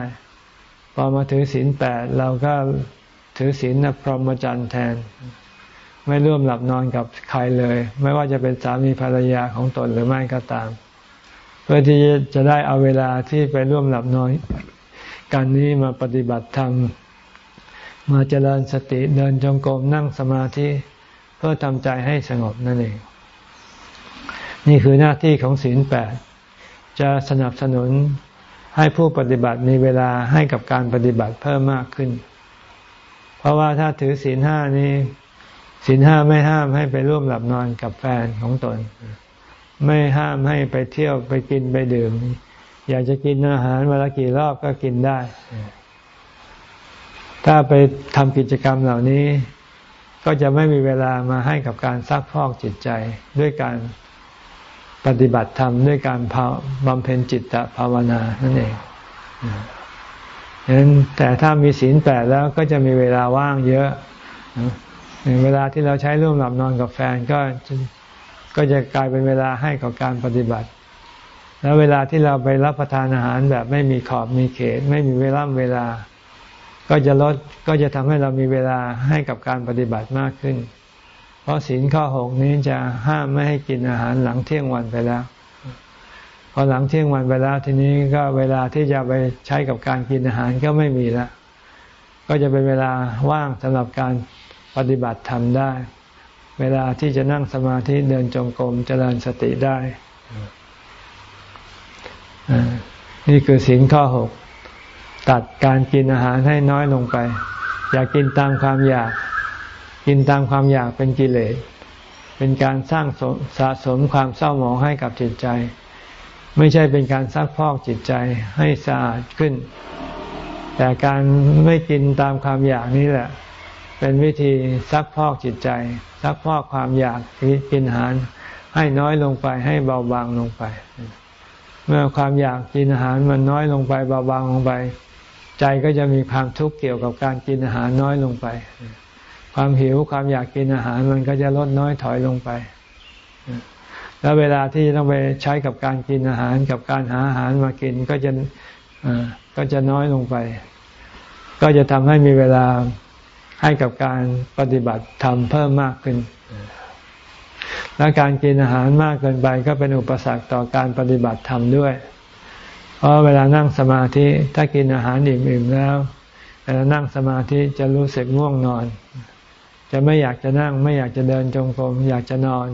อมาถือศีลแปดเราก็ถือศีลพรหมจรรย์แทน ไม่ร่วมหลับนอนกับใครเลย ไม่ว่าจะเป็นสามีภรรยาของตนหรือไม่ก็ตาม เพื่อที่จะได้เอาเวลาที่ไปร่วมหลับนอนการนี้มาปฏิบัติธรรมมาเจริญสติเดินจงกรมนั่งสมาธิเพื่อทำใจให้สงบนั่นเอง นี่คือหน้าที่ของศีลแปดจะสนับสนุน ให้ผู้ปฏิบัติมีเวลาให้กับการปฏิบัติเพิ่มมากขึ้น เพราะว่าถ้าถือศีลห้านี้ศีลห้าไม่ห้ามให้ไปร่วมหลับนอนกับแฟนของตน ไม่ห้ามให้ไปเที่ยวไปกินไปดื่ม อยากจะกินอาหารวันละกี่รอบก็กินได้ ถ้าไปทำกิจกรรมเหล่านี้ ก็จะไม่มีเวลามาให้กับการซักพอกจิตใจด้วยการ ปฏิบัติธรรมด้วยการบำเพ็ญจิตตภาวนานั่นเองฉะนั้นแต่ถ้ามีศีลแปดแล้วก็จะมีเวลาว่างเยอะ เวลาที่เราใช้ร่วมหลับนอนกับแฟนก็ก็จะกลายเป็นเวลาให้กับการปฏิบัติ แล้วเวลาที่เราไปรับประทานอาหารแบบไม่มีขอบมีเขต ไม่มีเวลาเวลา ก็จะลดก็จะทำให้เรามีเวลาให้กับการปฏิบัติมากขึ้น ราะศีลข้อหกนี้จะห้ามไม่ให้กินอาหารหลังเที่ยงวันไปแล้ว พอหลังเที่ยงวันไปแล้วทีนี้ก็เวลาที่จะไปใช้กับการกินอาหารก็ไม่มีแล้ว ก็จะเป็นเวลาว่างสำหรับการปฏิบัติธรรมได้ เวลาที่จะนั่งสมาธิเดินจงกรมเจริญสติได้ นี่คือสิ่งข้อหกตัดการกินอาหารให้น้อยลงไป อย่ากกินตามความอยาก กินตามความอยากเป็นกิเลส เป็นการสร้างสะสมความเศร้าหมองให้กับจิตใจ ไม่ใช่เป็นการซักพอกจิตใจให้สะอาดขึ้น แต่การไม่กินตามความอยากนี้แหละ เป็นวิธีซักพอกจิตใจ ซักพอกความอยากกินอาหารให้น้อยลงไปให้เบาบางลงไป เมื่อความอยากกินอาหารมันน้อยลงไปเบาบางลงไป ใจก็จะมีความทุกข์เกี่ยวกับการกินอาหารน้อยลงไป ความหิวความอยากกินอาหารมันก็จะลดน้อยถอยลงไป แล้วเวลาที่ต้องไปใช้กับการกินอาหารกับการหาอาหารมากินก็จะก็จะน้อยลงไป ก็จะทำให้มีเวลาให้กับการปฏิบัติธรรมเพิ่มมากขึ้น และการกินอาหารมากเกินไปก็เป็นอุปสรรคต่อการปฏิบัติธรรมด้วย เพราะเวลานั่งสมาธิถ้ากินอาหารอิ่มๆแล้วเวลานั่งสมาธิจะรู้สึกง่วงนอน จะไม่อยากจะนั่ง ไม่อยากจะเดินจงกรมอยากจะนอน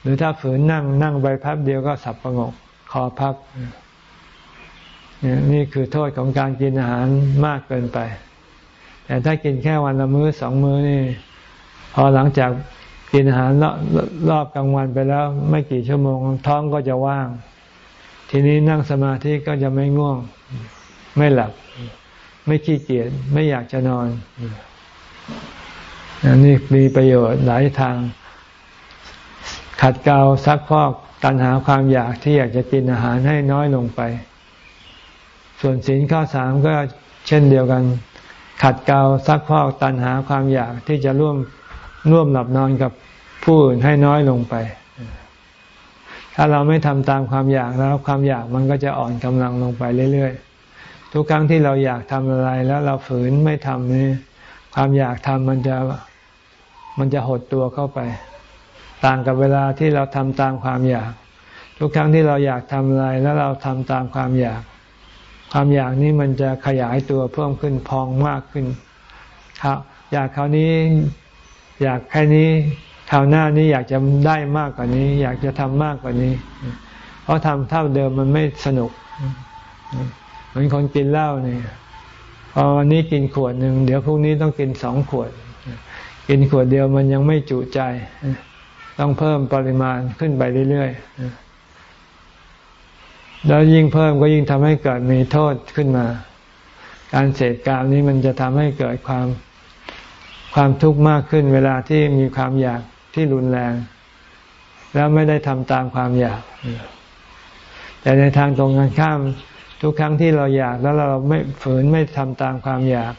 หรือถ้าฝืนนั่งนั่งไปพับเดียวก็สับประงกคอพับนี่คือโทษของการกินอาหารมากเกินไป แต่ถ้ากินแค่วันละมื้อสองมื้อนี่ พอหลังจากกินอาหารรอบกลางวันไปแล้ว ไม่กี่ชั่วโมง ท้องก็จะว่าง ทีนี้นั่งสมาธิก็จะไม่ง่วง ไม่หลับ ไม่ขี้เกียจไม่อยากจะนอน นนี่มีประโยชน์หลายทาง ขัดเกลาซักพอกตัณหาความอยากที่อยากจะกินอาหารให้น้อยลงไป ส่วนศีลข้อสามก็เช่นเดียวกัน ขัดเกลาซักพอกตันหาความอยากที่จะร่วมร่วมหลับนอนกับผู้อื่นให้น้อยลงไป ถ้าเราไม่ทำตามความอยากแล้วความอยากมันก็จะอ่อนกำลังลงไปเรื่อยๆ ทุกครั้งที่เราอยากทำอะไรแล้วเราฝืนไม่ทำนี่ ความอยากทำมันจะมันจะหดตัวเข้าไป ต่างกับเวลาที่เราทำตามความอยาก ทุกครั้งที่เราอยากทำอะไรแล้วเราทำตามความอยาก ความอยากนี้มันจะขยายตัวเพิ่มขึ้นพองมากขึ้นครับอยากคราวนี้อยากแค่นี้คราวหน้านี้อยากจะได้มากกว่านี้ อยากจะทำมากกว่านี้ เพราะทำเท่าเดิมมันไม่สนุกเหมือนคนกินเหล้าเนี่ย พอวันนี้กินขวดหนึ่งเดี๋ยวพรุ่งนี้ต้องกินสองขวด กินขวดเดียวมันยังไม่จุใจ ต้องเพิ่มปริมาณขึ้นไปเรื่อยๆแล้วยิ่งเพิ่มก็ยิ่งทำให้เกิดมีโทษขึ้นมา การเสพกามนี้มันจะทำให้เกิดความความทุกข์มากขึ้น เวลาที่มีความอยากที่รุนแรง แล้วไม่ได้ทำตามความอยาก แต่ในทางตรงกันข้าม ทุกครั้งที่เราอยากแล้วเราไม่ฝืนไม่ทำตามความอยาก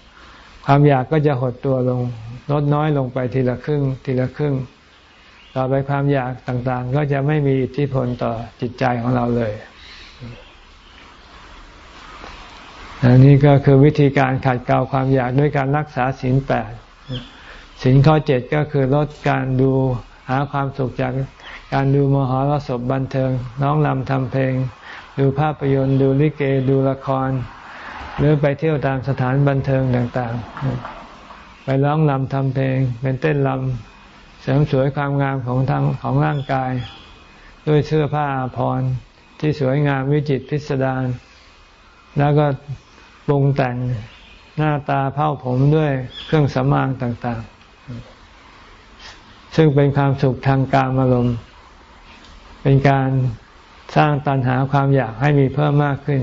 ความอยากก็จะหดตัวลง ลดน้อยลงไปทีละครึ่ง ทีละครึ่ง ต่อไปความอยากต่างๆ ก็จะไม่มีอิทธิพลต่อจิตใจของเราเลยอันนี้ก็คือวิธีการขัดเกลาความอยากด้วยการรักษาศีลแปดสินข้อเจ็ดก็คือลดการดูหาความสุขจากการดูมหรสพบันเทิง น้องลำทำเพลง ดูภาพยนตร์ดูลิเกดูละคร หรือไปเที่ยวตามสถานบันเทิงต่างๆ ไปร้องลำทำเพลง เป็นเต้นลำเสริมสวยความงามของทางของร่างกาย ด้วยเสื้อผ้าอภรที่สวยงามวิจิตรพิสดารแล้วก็ปรุงแต่งหน้าตาเผ้าผมด้วยเครื่องสำอางต่างๆ ซึ่งเป็นความสุขทางการอารมณ์ เป็นการ สร้างตันหาความอยากให้มีเพิ่มมากขึ้น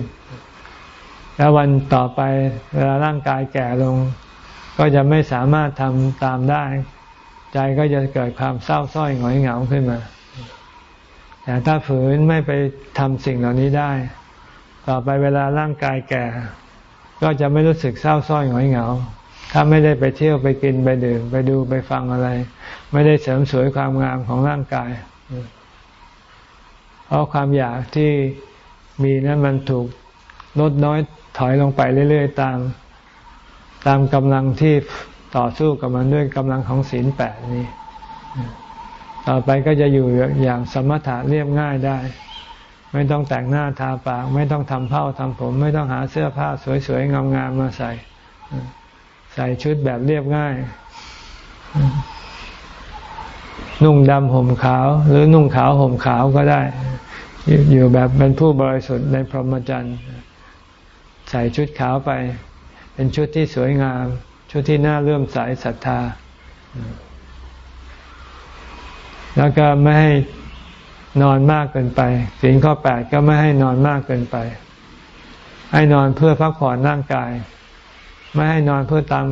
แล้ววันต่อไปเวลาร่างกายแก่ลง ก็จะไม่สามารถทำตามได้ ใจก็จะเกิดความเศร้าส้อยหงอยเหงาขึ้นมา แต่ถ้าฝืนไม่ไปทำสิ่งเหล่านี้ได้ ต่อไปเวลาร่างกายแก่ ก็จะไม่รู้สึกเศร้าส้อยหงอยเหงาถ้าไม่ได้ไปเที่ยวไปกินไปดื่มไปดูไปฟังอะไร ไม่ได้เสริมสวยความงามของร่างกาย ราะความอยากที่มีนั้นมันถูกลดน้อยถอยลงไปเรื่อย ๆ ตาม ตามกำลังที่ต่อสู้กับมันด้วยกำลังของศีลแปดนี้ ต่อไปก็จะอยู่อย่างสมถะเรียบง่ายได้ ไม่ต้องแต่งหน้าทาปาก ไม่ต้องทำเผ้าทำผม ไม่ต้องหาเสื้อผ้าสวยๆงามๆมาใส่ ใส่ชุดแบบเรียบง่าย นุ่งดำห่มขาว หรือนุ่งขาวห่มขาวก็ได้ อยู่แบบเป็นผู้บริสุทธิ์ในพรหมจรรย์ ใส่ชุดขาวไป เป็นชุดที่สวยงาม ชุดที่น่าเลื่อมใสศรัทธา แล้วก็ไม่ให้นอนมากเกินไปศีลข้อแปดก็ไม่ให้นอนมากเกินไป ให้นอนเพื่อพักผ่อนร่างกาย ไม่ให้นอนเพื่อตาม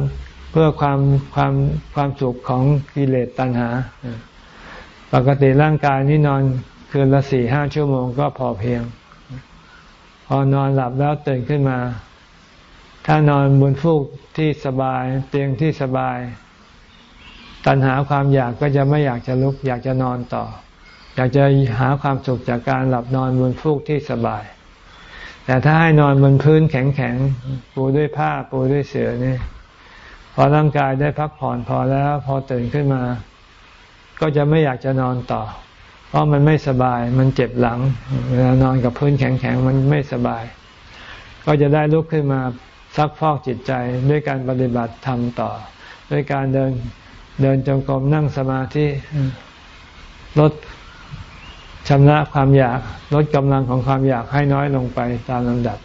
เพื่อความความความสุขของกิเลสตัณหา ปกติร่างกายนี้นอน คืนละสี่ห้าชั่วโมงก็พอเพียง พอนอนหลับแล้วตื่นขึ้นมา ถ้านอนบนฟูกที่สบาย เตียงที่สบาย ตัณหาความอยากก็จะไม่อยากจะลุก อยากจะนอนต่อ อยากจะหาความสุขจากการหลับนอนบนฟูกที่สบาย แต่ถ้าให้นอนบนพื้นแข็งๆปูด้วยผ้าปูด้วยเสื่อนี่พอร่างกายได้พักผ่อนพอแล้ว พอตื่นขึ้นมา ก็จะไม่อยากจะนอนต่อ เพราะมันไม่สบายมันเจ็บหลัง เวลานอนกับพื้นแข็งๆมันไม่สบาย ก็จะได้ลุกขึ้นมาซักฟอกจิตใจด้วยการปฏิบัติธรรมต่อ ด้วยการเดินเดินจงกรมนั่งสมาธิลดชำระความอยากลดกำลังของความอยากให้น้อยลงไปตามลำดับ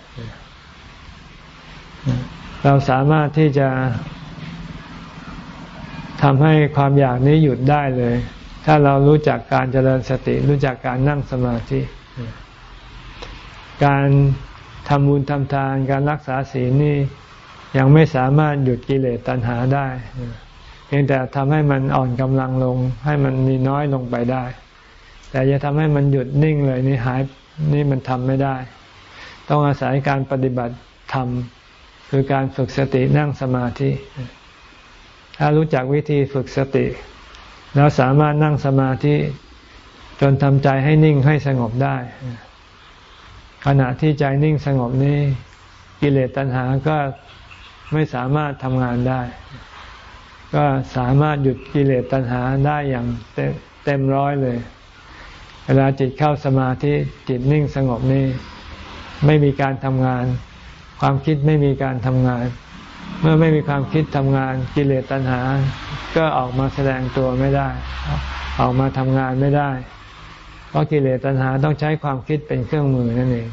เราสามารถที่จะทำให้ความอยากนี้หยุดได้เลย ถ้าเรารู้จักการเจริญสติ รู้จักการนั่งสมาธิ การทำบุญทำทานการรักษาศีลนี่ยังไม่สามารถหยุดกิเลสตัณหาได้ เพียงแต่ทำให้มันอ่อนกำลังลง ให้มันมีน้อยลงไปได้ แต่จะทำให้มันหยุดนิ่งเลยนี่หายนี่มันทำไม่ได้ ต้องอาศัยการปฏิบัติทำคือการฝึกสตินั่งสมาธิ ถ้ารู้จักวิธีฝึกสติ แล้วสามารถนั่งสมาธิจนทำใจให้นิ่งให้สงบได้ ขณะที่ใจนิ่งสงบนี้ กิเลสตัณหาก็ไม่สามารถทำงานได้ ก็สามารถหยุดกิเลสตัณหาได้อย่างเต็มร้อยเลย เวลาจิตเข้าสมาธิจิตนิ่งสงบนี้ ไม่มีการทำงาน ความคิดไม่มีการทำงาน เมื่อไม่มีความคิดทำงานกิเลสตัณหา ก็ออกมาแสดงตัวไม่ได้ ออกมาทำงานไม่ได้ เพราะกิเลสตัณหาต้องใช้ความคิดเป็นเครื่องมือนั่นเอง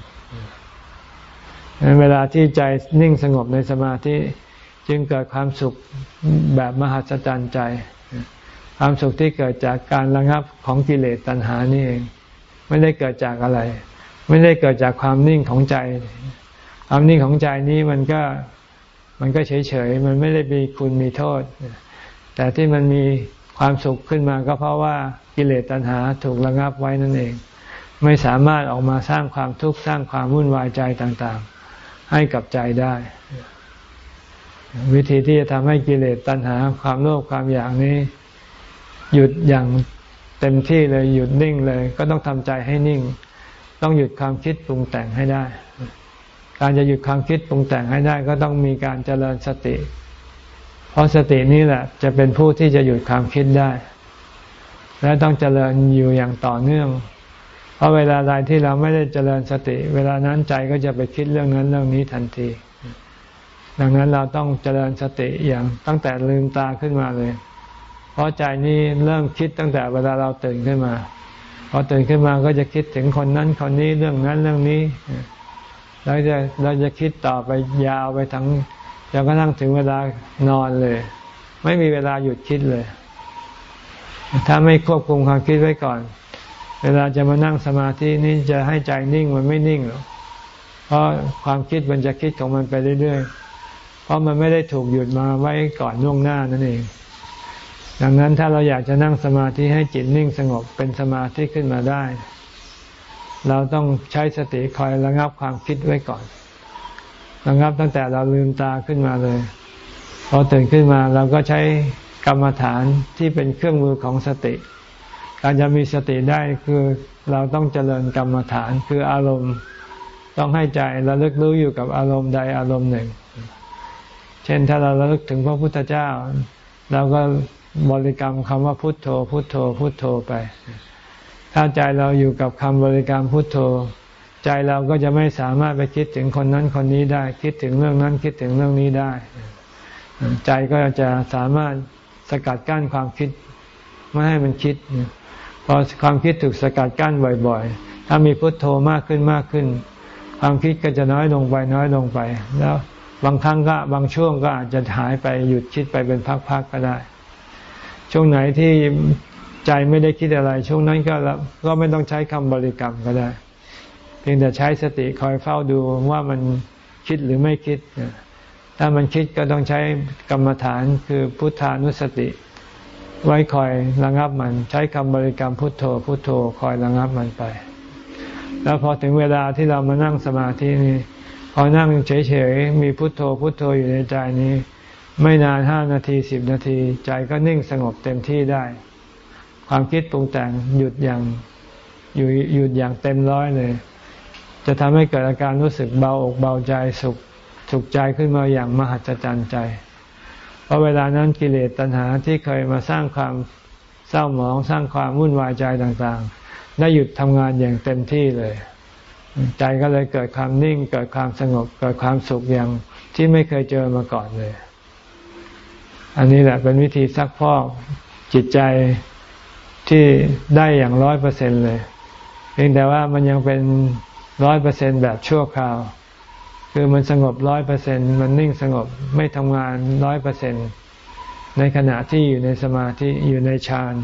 เวลาที่ใจนิ่งสงบในสมาธิจึงเกิดความสุขแบบมหัศจรรย์ใจ ความสุขที่เกิดจากการระงับของกิเลสตัณหานี่เอง ไม่ได้เกิดจากอะไร ไม่ได้เกิดจากความนิ่งของใจ ความนิ่งของใจนี้มันก็ มันก็เฉยเฉยมันไม่ได้มีคุณมีโทษ แต่ที่มันมีความสุขขึ้นมาก็เพราะว่ากิเลสตัณหาถูกระงับไว้นั่นเอง ไม่สามารถออกมาสร้างความทุกข์สร้างความวุ่นวายใจต่างๆ ให้กับใจได้ วิธีที่จะทำให้กิเลสตัณหาความโลภความอยากนี้ หยุดอย่างเต็มที่เลยหยุดนิ่งเลย ก็ต้องทำใจให้นิ่ง ต้องหยุดความคิดปรุงแต่งให้ได้ การจะหยุดความคิดปรุงแต่งให้ได้ก็ต้องมีการเจริญสติ เพราะสตินี้แหละจะเป็นผู้ที่จะหยุดความคิดได้ และต้องเจริญอยู่อย่างต่อเนื่อง เพราะเวลาใดที่เราไม่ได้เจริญสติ เวลานั้นใจก็จะไปคิดเรื่องนั้นเรื่องนี้ทันที ดังนั้นเราต้องเจริญสติอย่างตั้งแต่ลืมตาขึ้นมาเลย เพราะใจนี้เริ่มคิดตั้งแต่เวลาเราตื่นขึ้นมา พอตื่นขึ้นมาก็จะคิดถึงคนนั้นคนนี้เรื่องนั้นเรื่องนี้ เราจะเราจะคิดต่อไปยาวไปทั้งจนกระทั่งถึงเวลานอนเลย ไม่มีเวลาหยุดคิดเลย ถ้าไม่ควบคุมความคิดไว้ก่อน เวลาจะมานั่งสมาธินี่จะให้ใจนิ่งมันไม่นิ่งหรอกเพราะความคิดมันจะคิดของมันไปเรื่อยๆเพราะมันไม่ได้ถูกหยุดมาไว้ก่อนล่วงหน้านั่นเองดังนั้นถ้าเราอยากจะนั่งสมาธิให้จิตนิ่งสงบเป็นสมาธิขึ้นมาได้ เราต้องใช้สติคอยระงับความคิดไว้ก่อน ระงับตั้งแต่เราลืมตาขึ้นมาเลย พอตื่นขึ้นมาเราก็ใช้กรรมฐานที่เป็นเครื่องมือของสติ การจะมีสติได้คือเราต้องเจริญกรรมฐานคืออารมณ์ ต้องให้ใจระลึกรู้อยู่กับอารมณ์ใดอารมณ์หนึ่ง เช่นถ้าเราระลึกถึงพระพุทธเจ้าเราก็บริกรรมคำว่าพุทโธ พุทโธ พุทโธไป ถ้าใจเราอยู่กับคำบริกรรมพุทโธ ใจเราก็จะไม่สามารถไปคิดถึงคนนั้นคนนี้ได้ คิดถึงเรื่องนั้นคิดถึงเรื่องนี้ได้ ใจก็จะสามารถสกัดกั้นความคิดไม่ให้มันคิด พอความคิดถูกสกัดกั้นบ่อยๆ ถ้ามีพุทโธมากขึ้นมากขึ้น ความคิดก็จะน้อยลงไปน้อยลงไป แล้วบางครั้งก็บางช่วงก็อาจจะหายไปหยุดคิดไปเป็นพักๆก็ได้ ช่วงไหนที่ ใจไม่ได้คิดอะไร ช่วงนั้นก็ก็ไม่ต้องใช้คำบริกรรมก็ได้ เพียงแต่ใช้สติคอยเฝ้าดูว่ามันคิดหรือไม่คิด ถ้ามันคิดก็ต้องใช้กรรมฐานคือพุทธานุสติ ไว้คอยระงับมัน ใช้คำบริกรรมพุทโธ พุทโธคอยระงับมันไป แล้วพอถึงเวลาที่เรามานั่งสมาธินี่พอนั่งเฉยๆมีพุทโธพุทโธอยู่ในใจนี้ ไม่นานห้านาทีสิบนาที ใจก็นิ่งสงบเต็มที่ได้ ความคิดปรุงแต่งหยุดอย่างอยู่หยุดอย่างเต็มร้อยเลย จะทำให้เกิดอาการรู้สึกเบาอกเบาใจสุขสุขใจขึ้นมาอย่างมหัศจรรย์ใจ เพราะเวลานั้นกิเลสตัณหาที่เคยมาสร้างความเศร้าหมองสร้างความวุ่นวายใจต่างๆ ได้หยุดทำงานอย่างเต็มที่เลย ใจก็เลยเกิดความนิ่ง เกิดความสงบ เกิดความสุขอย่างที่ไม่เคยเจอมาก่อนเลย อันนี้แหละเป็นวิธีซักพอกจิตใจ ที่ได้อย่างร้อยเปอร์เซ็นเลย เพียงแต่ว่ามันยังเป็นร้อยเปอร์เซ็นแบบชั่วคราว คือมันสงบร้อยเปอร์เซ็นมันนิ่งสงบไม่ทำงานร้อยเปอร์เซ็นในขณะที่อยู่ในสมาธิอยู่ในฌาน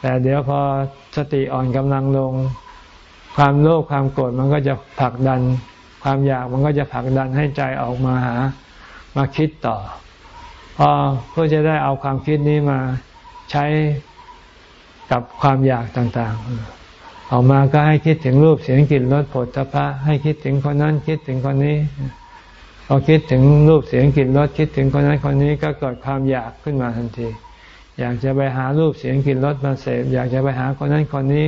แต่เดี๋ยวพอสติอ่อนกำลังลง ความโลภความโกรธมันก็จะผลักดัน ความอยากมันก็จะผลักดันให้ใจออกมาหา มาคิดต่อพอเพื่อจะได้เอาความคิดนี้มาใช้ กับความอยากต่างๆ ออกมาก็ให้คิดถึงรูปเสียงกลิ่นรสผลตภะให้คิดถึงคนนั้นคิดถึงคนนี้พอคิดถึงรูปเสียงกลิ่นรสคิดถึงคนนั้นคนนี้ก็เกิดความอยากขึ้นมาทันที อยากจะไปหารูปเสียงกลิ่นรสมาเสพอยากจะไปหาคนนั้นคนนี้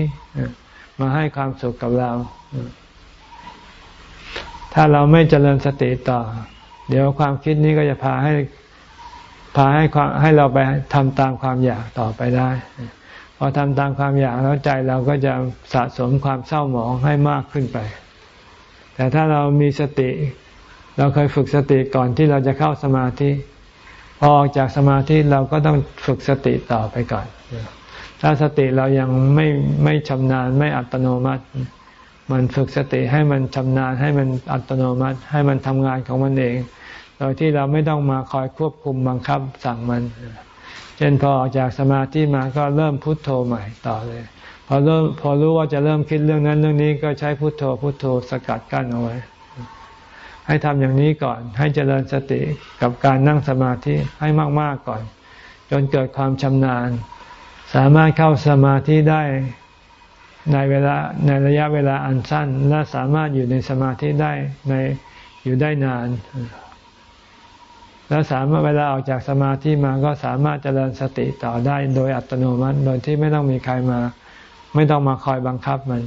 มาให้ความสุขกับเรา ถ้าเราไม่เจริญสติต่อ เดี๋ยวความคิดนี้ก็จะพาให้พาให้ความให้เราไปทำตามความอยากต่อไปได้ พอทำตามความอยากแล้วใจเราก็จะสะสมความเศร้าหมองให้มากขึ้นไป แต่ถ้าเรามีสติ เราเคยฝึกสติก่อนที่เราจะเข้าสมาธิพอออกจากสมาธิเราก็ต้องฝึกสติต่อไปก่อน ถ้าสติเรายังไม่ไม่ชำนาญไม่อัตโนมัติ มันฝึกสติให้มันชำนาญให้มันอัตโนมัติ ให้มันทำงานของมันเอง โดยที่เราไม่ต้องมาคอยควบคุมบังคับสั่งมัน เช่นพอออกจากสมาธิมาก็เริ่มพุทโธใหม่ต่อเลย พอเริ่มพอรู้ว่าจะเริ่มคิดเรื่องนั้นเรื่องนี้ก็ใช้พุทโธพุทโธสกัดกั้นเอาไว้ ให้ทำอย่างนี้ก่อน ให้เจริญสติกับการนั่งสมาธิให้มากๆก่อน จนเกิดความชำนาญ สามารถเข้าสมาธิได้ในเวลาในระยะเวลาอันสั้น และสามารถอยู่ในสมาธิได้ในอยู่ได้นาน แล้วสามารถเวลาออกจากสมาธิมาก็สามารถเจริญสติต่อได้โดยอัตโนมัติ โดยที่ไม่ต้องมีใครมา ไม่ต้องมาคอยบังคับมัน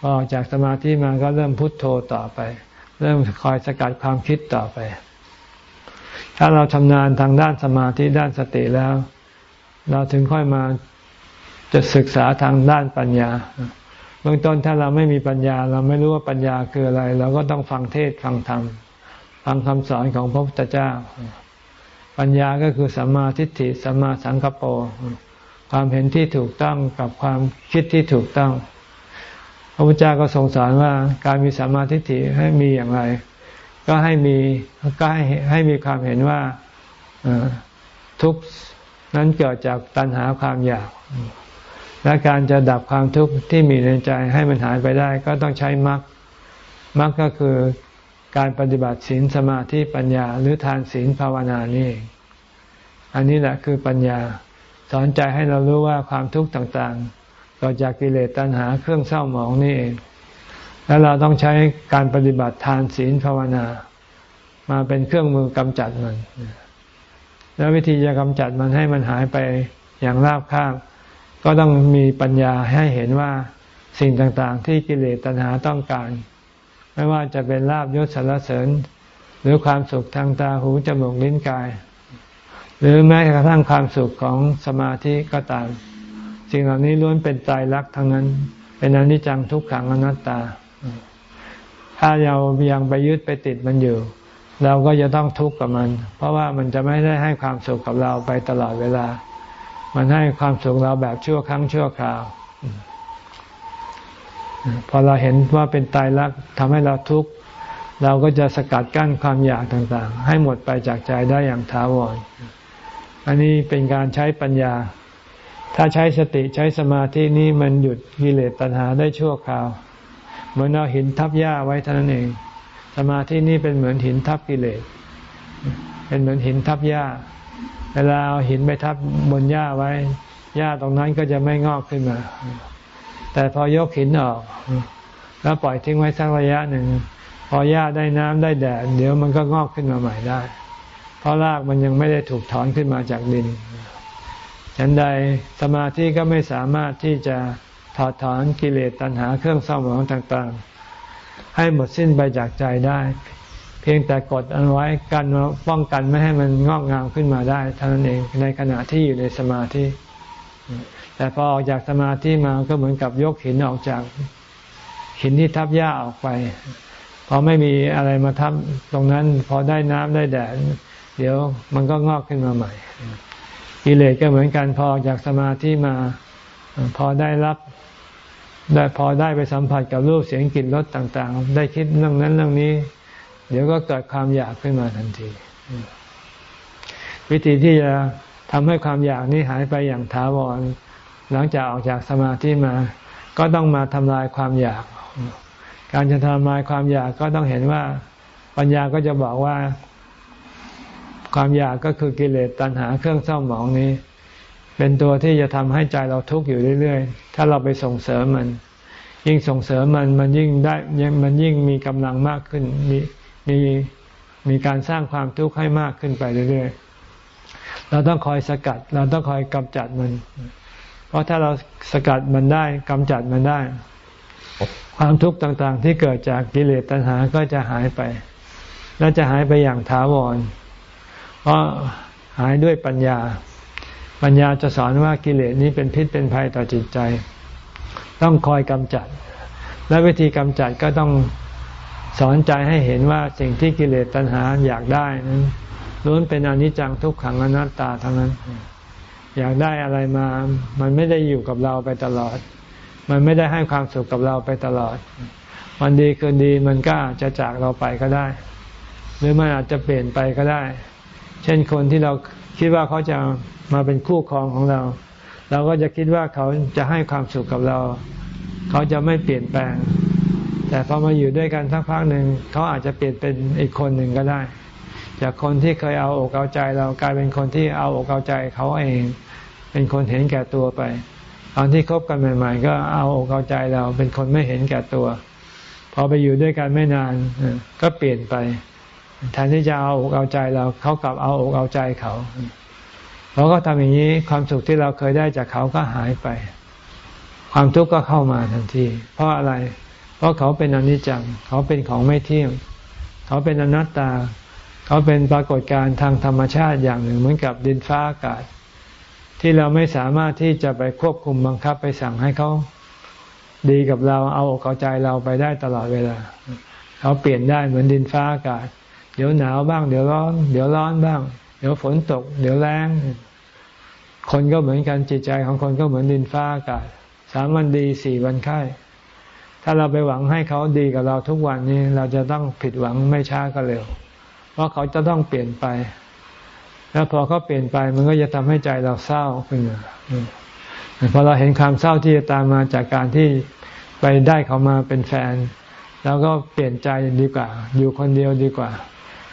พอออกจากสมาธิมาก็เริ่มพุทโธต่อไป เริ่มคอยสกัดความคิดต่อไป ถ้าเราชำนาญทางด้านสมาธิด้านสติแล้ว เราถึงค่อยมาจะศึกษาทางด้านปัญญาเบื้องต้นถ้าเราไม่มีปัญญา เราไม่รู้ว่าปัญญาคืออะไร เราก็ต้องฟังเทศฟังธรรม ฟังคำสอนของพระพุทธเจ้า ปัญญาก็คือสัมมาทิฏฐิสัมมาสังกปรความเห็นที่ถูกต้องกับความคิดที่ถูกต้อง พระพุทธเจ้าก็ทรงสอนว่าการมีสัมมาทิฏฐิให้มีอย่างไร ก็ให้มีก็ให้ให้มีความเห็นว่าทุกนั้นเกิดจากตัณหาความอยาก และการจะดับความทุกข์ที่มีในใจให้มันหายไปได้ ก็ต้องใช้มรรคมรรคก็คือ การปฏิบัติศีลสมาธิปัญญาหรือทานศีลภาวนานี่อันนี้แหละคือปัญญา สอนใจให้เรารู้ว่าความทุกข์ต่างๆเกิดจากกิเลสตัณหาเครื่องเศร้าหมองนี่เอง แล้วเราต้องใช้การปฏิบัติทานศีลภาวนา มาเป็นเครื่องมือกำจัดมัน แล้ววิธีจะกำจัดมันให้มันหายไปอย่างราบคาบก็ต้องมีปัญญาให้เห็นว่าสิ่งต่างๆ ที่กิเลสตัณหาต้องการ ไม่ว่าจะเป็นลาบยศสรรเสริญ หรือความสุขทางตาหูจมูกลิ้นกาย หรือแม้กระทั่งความสุขของสมาธิก็ตาม สิ่งเหล่านี้ล้วนเป็นใจรักทั้งนั้น เป็นอนิจจังทุกขังอนัตตา ถ้าเรายังไปยึดไปติดมันอยู่ เราก็จะต้องทุกข์กับมัน เพราะว่ามันจะไม่ได้ให้ความสุขกับเราไปตลอดเวลา มันให้ความสุขเราแบบชั่วครั้งชั่วคราว พอเราเห็นว่าเป็นตายรักทำให้เราทุกข์เราก็จะสกัดกั้นความอยากต่างๆ ให้หมดไปจากใจได้อย่างถาวร อันนี้เป็นการใช้ปัญญา ถ้าใช้สติใช้สมาธินี้มันหยุดกิเลสตัณหาได้ชั่วคราว เหมือนเราหินทับหญ้าไว้เท่านั้นเอง สมาธินี้เป็นเหมือนหินทับกิเลส เป็นเหมือนหินทับหญ้า เวลาเอาหินไปทับบนหญ้าไว้หญ้าตรงนั้นก็จะไม่งอกขึ้นมา แต่พอยกหินออก แล้วปล่อยทิ้งไว้สักระยะหนึ่ง พอหญ้าได้น้ำได้แดด เดี๋ยวมันก็งอกขึ้นมาใหม่ได้ เพราะรากมันยังไม่ได้ถูกถอนขึ้นมาจากดิน ฉันใดสมาธิก็ไม่สามารถที่จะถอดถอนกิเลสตัณหาเครื่องเศร้าหมองต่างๆ ให้หมดสิ้นไปจากใจได้ เพียงแต่กดอันไว้กันป้องกันไม่ให้มันงอกงามขึ้นมาได้เท่านั้นเองในขณะที่อยู่ในสมาธิ แต่พอออกจากสมาธิมาก็เหมือนกับยกหินออกจากหินที่ทับหญ้าออกไป พอไม่มีอะไรมาทับตรงนั้น พอได้น้ำได้แดดเดี๋ยวมันก็งอกขึ้นมาใหม่กิเลสก็เหมือนกันพอออกจากสมาธิมา พอได้รับได้พอได้ไปสัมผัสกับรูปเสียงกลิ่นรสต่าง ๆ ได้คิดเรื่องนั้นเรื่องนี้ เดี๋ยวก็เกิดความอยากขึ้นมาทันที วิธีที่จะทำให้ความอยากนี้หายไปอย่างถาวร หลังจากออกจากสมาธิมา ก็ต้องมาทำลายความอยาก การจะทำลายความอยากก็ต้องเห็นว่าปัญญาก็จะบอกว่า ความอยากก็คือกิเลสตัณหาเครื่องเศร้าหมองนี้ เป็นตัวที่จะทำให้ใจเราทุกข์อยู่เรื่อยๆ ถ้าเราไปส่งเสริมมัน ยิ่งส่งเสริมมันมันยิ่งได้มันยิ่งมีกำลังมากขึ้นมีมีมีการสร้างความทุกข์ให้มากขึ้นไปเรื่อยๆ เราต้องคอยสกัด เราต้องคอยกำจัดมัน เพราะถ้าเราสกัดมันได้กำจัดมันได้ ความทุกข์ต่างๆ ที่เกิดจากกิเลสตัณหาก็จะหายไป และจะหายไปอย่างถาวร เพราะหายด้วยปัญญา ปัญญาจะสอนว่ากิเลสนี้เป็นพิษเป็นภัยต่อจิตใจ ต้องคอยกำจัด และวิธีกำจัดก็ต้องสอนใจให้เห็นว่าสิ่งที่กิเลสตัณหาอยากได้นั้นล้วนเป็นอนิจจังทุกขังอนัตตาทั้งนั้น อยากได้อะไรมา มันไม่ได้อยู่กับเราไปตลอด มันไม่ได้ให้ความสุขกับเราไปตลอด วันดีคืนดีมันก็อาจจะจากเราไปก็ได้ หรือมันอาจจะเปลี่ยนไปก็ได้ เช่นคนที่เราคิดว่าเขาจะมาเป็นคู่ครองของเรา เราก็จะคิดว่าเขาจะให้ความสุขกับเรา เขาจะไม่เปลี่ยนแปลง แต่พอมาอยู่ด้วยกันสักพักหนึ่งเขาอาจจะเปลี่ยนเป็นอีกคนหนึ่งก็ได้จากคนที่เคยเอาอกเอาใจเรากลายเป็นคนที่เอาอกเอาใจเขาเอง เป็นคนเห็นแก่ตัวไป ตอนที่คบกันใหม่ๆ ก็เอาอกเอาใจเราเป็นคนไม่เห็นแก่ตัว พอไปอยู่ด้วยกันไม่นานก็เปลี่ยนไปแทนที่จะเอาอกเอาใจเราเขากลับเอาอกเอาใจเขาเราก็ทำอย่างนี้ความสุขที่เราเคยได้จากเขาก็หายไป ความทุกข์ก็เข้ามาทันที เพราะอะไร เพราะเขาเป็นอนิจจัง เขาเป็นของไม่เที่ยง เขาเป็นอนัตตา เขาเป็นปรากฏการณ์ทางธรรมชาติอย่างหนึ่ง เหมือนกับดินฟ้าอากาศ ที่เราไม่สามารถที่จะไปควบคุมบังคับไปสั่งให้เขาดีกับเราเอาอกเอาใจเราไปได้ตลอดเวลาเขาเปลี่ยนได้เหมือนดินฟ้าอากาศ เดี๋ยวหนาวบ้าง เดี๋ยวร้อนเดี๋ยวร้อนบ้าง เดี๋ยวฝนตก เดี๋ยวแรงคนก็เหมือนกันจิตใจของคนก็เหมือนดินฟ้าอากาศสามวันดีสี่วันไข้ถ้าเราไปหวังให้เขาดีกับเราทุกวันนี้เราจะต้องผิดหวังไม่ช้าก็เร็ว เพราะเขาจะต้องเปลี่ยนไป แล้วพอเขาเปลี่ยนไปมันก็จะทำให้ใจเราเศร้าขึ้นมาพอเราเห็นความเศร้าที่จะตามมาจากการที่ไปได้เขามาเป็นแฟน แล้วก็เปลี่ยนใจดีกว่า อยู่คนเดียวดีกว่า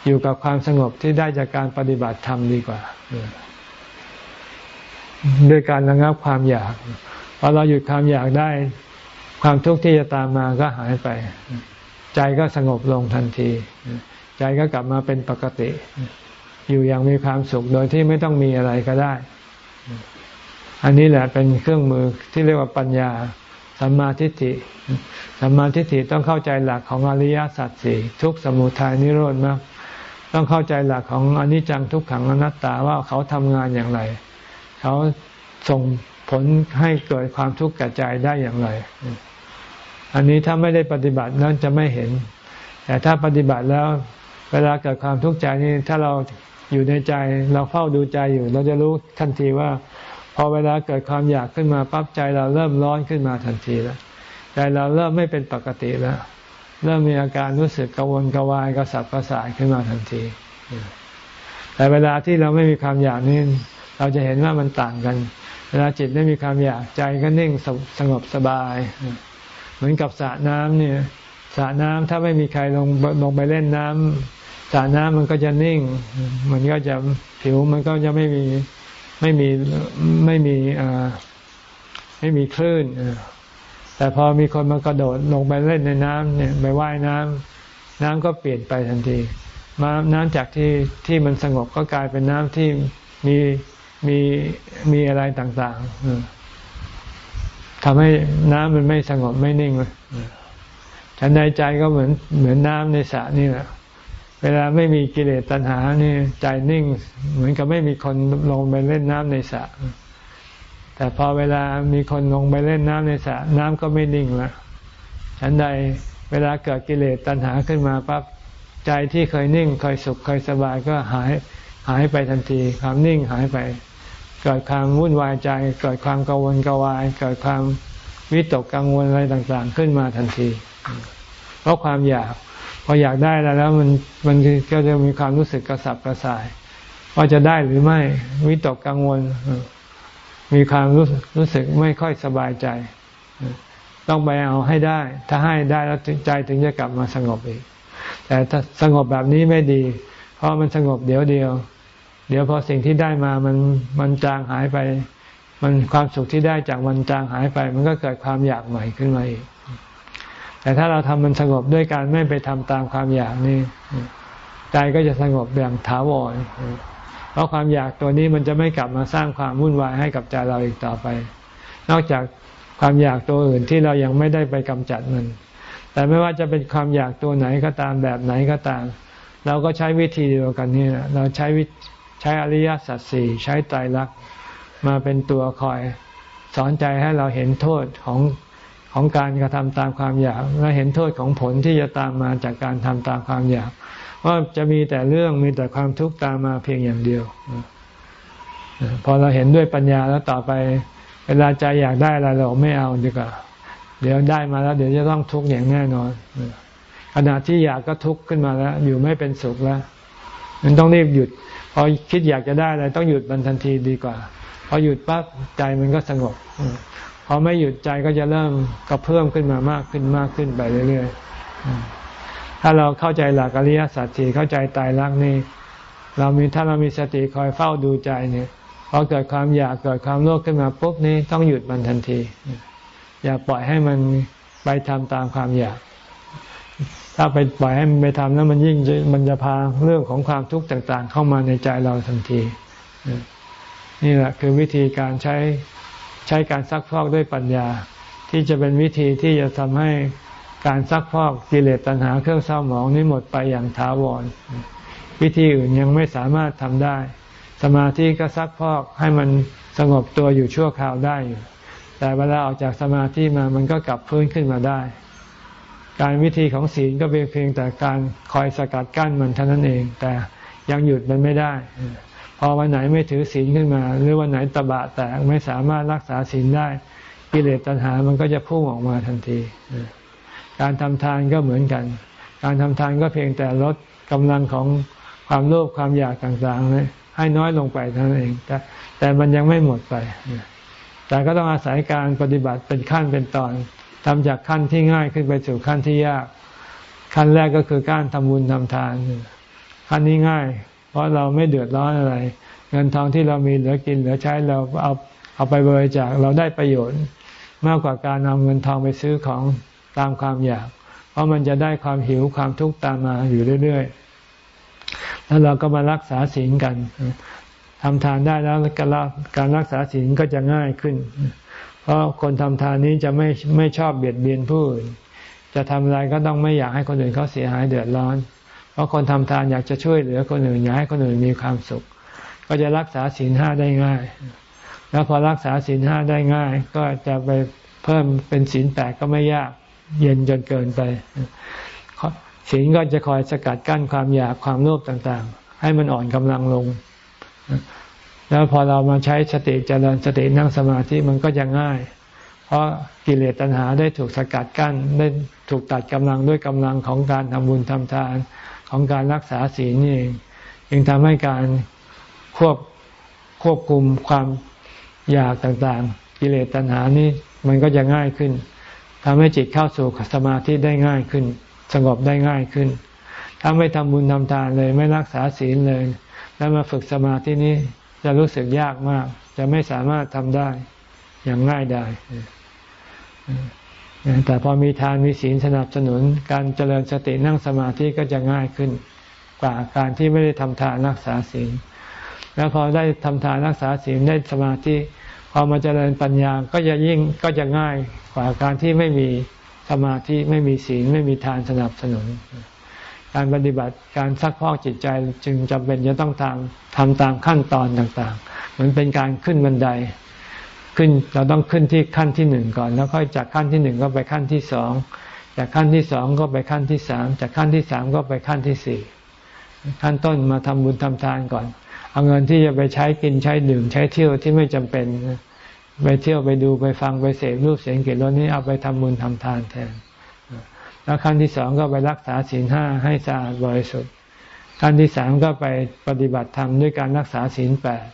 อยู่กับความสงบที่ได้จากการปฏิบัติธรรมดีกว่าด้วยการระงับความอยากพอเราหยุดความอยากได้ ความทุกข์ที่จะตามมาก็หายไป ใจก็สงบลงทันที ใจก็กลับมาเป็นปกติ อยู่อย่างมีความสุขโดยที่ไม่ต้องมีอะไรก็ได้ อันนี้แหละเป็นเครื่องมือที่เรียกว่าปัญญาสัมมาทิฏฐิสัมมาทิฏฐิต้องเข้าใจหลักของอริยสัจสี่ทุกสมุทัยนิโรธมากต้องเข้าใจหลักของอนิจจังทุกขังอนัตตาว่าเขาทำงานอย่างไร เขาส่งผลให้เกิดความทุกข์กระจายได้อย่างไร อันนี้ถ้าไม่ได้ปฏิบัตินั้นจะไม่เห็น แต่ถ้าปฏิบัติแล้วเวลาเกิดความทุกข์ใจนี้ถ้าเรา อยู่ในใจเราเฝ้าดูใจอยู่ เราจะรู้ทันทีว่า พอเวลาเกิดความอยากขึ้นมาปั๊บใจเราเริ่มร้อนขึ้นมาทันทีแล้วใจเราเริ่มไม่เป็นปกติแล้ว เริ่มมีอาการรู้สึกกังวลกวายกระสับกระส่ายขึ้นมาทันที แต่เวลาที่เราไม่มีความอยากนี่เราจะเห็นว่ามันต่างกัน เวลาจิตไม่มีความอยากใจก็นิ่งสงบสบาย เหมือนกับสระน้ำเนี่ยสระน้ำถ้าไม่มีใครลงลงไปเล่นน้ำ สระน้ำมันก็จะนิ่ง มันก็จะผิวมันก็จะไม่มีไม่มีไม่มีไม่มีคลื่นแต่พอมีคนมากระโดดลงไปเล่นในน้ำเนี่ยไปว่ายน้ำน้ำก็เปลี่ยนไปทันทีมาน้ำจากที่ที่มันสงบก็กลายเป็นน้ำที่มีมีมีอะไรต่างๆทำให้น้ำมันไม่สงบไม่นิ่งเลยฉันในใจก็เหมือนเหมือนน้ำในสระนี่แหละ เวลาไม่มีกิเลสตัณหานี่ใจนิ่ง เหมือนกับไม่มีคนลงไปเล่นน้ำในสระแต่พอเวลามีคนลงไปเล่นน้ำในสระน้ำก็ไม่นิ่งล้วฉันใดเวลาเกิดกิเลสตัณหาขึ้นมาปั๊บใจที่เคยนิ่ง เคยสุขเคยสบายก็หายหายไปทันที ความนิ่งหายไป เกิดความวุ่นวายใจ เกิดความกังวลกวาย เกิดความวิตกกังวลอะไรต่างๆ ขึ้นมาทันที เพราะความอยาก พออยากได้แล้วแล้วมันมันก็จะมีความรู้สึกกระสับกระส่าย ว่าจะได้หรือไม่วิตกกังวล มีความรู้รู้สึกไม่ค่อยสบายใจ ต้องไปเอาให้ได้ ถ้าให้ได้แล้วใจถึงจะกลับมาสงบอีก แต่ถ้าสงบแบบนี้ไม่ดี เพราะมันสงบเดี๋ยวเดียว เดี๋ยวพอสิ่งที่ได้มามันมันจางหายไป มันความสุขที่ได้จากมันจางหายไป มันก็เกิดความอยากใหม่ขึ้นมาอีก แต่ถ้าเราทำมันสงบด้วยการไม่ไปทำตามความอยากนี่ใจก็จะสงบอย่างถาวรเพราะความอยากตัวนี้มันจะไม่กลับมาสร้างความวุ่นวายให้กับใจเราอีกต่อไป นอกจากความอยากตัวอื่นที่เรายังไม่ได้ไปกำจัดมัน แต่ไม่ว่าจะเป็นความอยากตัวไหนก็ตามแบบไหนก็ตาม เราก็ใช้วิธีเดียวกันนี่เราใช้วิใช้อริยสัจสี่ใช้ไตรลักษณ์มาเป็นตัวคอย สอนใจให้เราเห็นโทษของ ของการกระทำตามความอยาก และเห็นโทษของผลที่จะตามมาจากการทำตามความอยาก ว่าจะมีแต่เรื่องมีแต่ความทุกข์ตามมาเพียงอย่างเดียว พอเราเห็นด้วยปัญญาแล้วต่อไป เวลาใจอยากได้อะไรเราไม่เอาดีกว่าเดี๋ยวได้มาแล้ว เดี๋ยวจะต้องทุกข์อย่างแน่นอนขณะที่อยากก็ทุกข์ขึ้นมาแล้ว อยู่ไม่เป็นสุขแล้วมันต้องรีบหยุดพอคิดอยากจะได้อะไรต้องหยุดมันทันทีดีกว่า พอหยุดปั๊บใจมันก็สงบ พอไม่หยุดใจก็จะเริ่มกระเพิ่มขึ้นมามากขึ้นมากขึ้นไปเรื่อยๆ ถ้าเราเข้าใจหลักอริยสัจสี่เข้าใจตายรักนี่เรามีถ้าเรามีสติคอยเฝ้าดูใจเนี่ยพอเกิดความอยากเกิดความโลภขึ้นมาปุ๊บนี่ต้องหยุดมันทันที อย่าปล่อยให้มันไปทำตามความอยาก ถ้าไปปล่อยให้มันไปทำแล้วมันยิ่งมันจะพาเรื่องของความทุกข์ต่าง ๆ เข้ามาในใจเราทันที นี่แหละคือวิธีการใช้ ใช้การซักฟอกด้วยปัญญา ที่จะเป็นวิธีที่จะทำให้การซักฟอกกิเลสตัณหาเครื่องเศร้าหมองนี้หมดไปอย่างถาวร วิธีอื่นยังไม่สามารถทำได้ สมาธิก็ซักฟอกให้มันสงบตัวอยู่ชั่วคราวได้อยู่แต่เวลาออกจากสมาธิมามันก็กลับพื้นขึ้นมาได้ การวิธีของศีลก็เป็นเพียงแต่การคอยสกัดกั้นมันเท่านั้นเอง แต่ยังหยุดมันไม่ได้ พอวันไหนไม่ถือศีลขึ้นมา หรือวันไหนตบะแตกไม่สามารถรักษาศีลได้กิเลสตัณหามันก็จะพุ่งออกมาทันที การทำทานก็เหมือนกัน การทำทานก็เพียงแต่ลดกำลังของความโลภความอยากต่างๆ ให้น้อยลงไปเท่านั้นเองแต่แต่มันยังไม่หมดไป แต่ก็ต้องอาศัยการปฏิบัติเป็นขั้นเป็นตอนทำจากขั้นที่ง่ายขึ้นไปสู่ขั้นที่ยาก ขั้นแรกก็คือการทำบุญทำทาน ขั้นนี้ง่าย ราะเราไม่เดือดร้อนอะไร เงินทองที่เรามีเหลือกินเหลือใช้เราเอาเอาไปบริจาคเราได้ประโยชน์ มากกว่าการเอาเงินทองไปซื้อของตามความอยาก เพราะมันจะได้ความหิวความทุกข์ตามมาอยู่เรื่อยๆ แล้วเราก็มารักษาศีลกันทำทานได้แล้วการรักษาศีลก็จะง่ายขึ้น เพราะคนทำทานนี้จะไม่ไม่ชอบเบียดเบียนผู้อื่น จะทำอะไรก็ต้องไม่อยากให้คนอื่นเขาเสียหายเดือดร้อน เพราะคนทำทานอยากจะช่วยเหลือคนอื่นอยากให้คนอื่นมีความสุข ก็จะรักษาศีลห้าได้ง่าย แล้วพอรักษาศีลห้าได้ง่าย ก็จะไปเพิ่มเป็นศีลแปดก็ไม่ยากเย็นจนเกินไปศีลก็จะคอยสกัดกั้นความอยากความโลภต่างๆ ให้มันอ่อนกำลังลง แล้วพอเรามาใช้สติเจริญสตินั่งสมาธิมันก็จะง่าย เพราะกิเลสตัณหาได้ถูกสกัดกั้นได้ถูกตัดกำลังด้วยกำลังของการทำบุญทำทาน ของการรักษาศีลนี่ยังทำให้การควบควบคุมความอยากต่างๆ กิเลสตัณหานี่มันก็จะง่ายขึ้นทำให้จิตเข้าสู่สมาธิได้ง่ายขึ้น สงบได้ง่ายขึ้น ถ้าไม่ทำบุญทำทานเลย ไม่รักษาศีลเลย แล้วมาฝึกสมาธินี้จะรู้สึกยากมาก จะไม่สามารถทำได้อย่างง่ายได้ แต่พอมีทานมีศีลสนับสนุน การเจริญสตินั่งสมาธิก็จะง่ายขึ้น กว่าการที่ไม่ได้ทำทานรักษาศีล แล้วพอได้ทำทานรักษาศีลได้สมาธิพอมาเจริญปัญญาก็จะยิ่งก็จะง่ายกว่าการที่ไม่มีสมาธิไม่มีศีลไม่มีทานสนับสนุน การปฏิบัติการซักพอกจิตใจจึงจำเป็นจะต้องทำทำตามขั้นตอนต่างๆ เหมือนเป็นการขึ้นบันได ขึ้นเราต้องขึ้นที่ขั้นที่หนึ่งก่อน แล้วค่อยจากขั้นที่หนึ่งก็ไปขั้นที่สองจากขั้นที่สองก็ไปขั้นที่สามจากขั้นที่สามก็ไปขั้นที่สี่ขั้นต้นมาทำบุญทำทานก่อน เอาเงินที่จะไปใช้กินใช้ดื่มใช้เที่ยวที่ไม่จำเป็นไปเที่ยวไปดูไปฟังไปเสพรูปเสียงกลิ่นรสนี้เอาไปทำบุญทำทานแทนแล้วขั้นที่สองก็ไปรักษาศีลห้าให้สะอาดบริสุทธิ์ขั้นที่สามก็ไปปฏิบัติธรรมด้วยการรักษาศีลแปด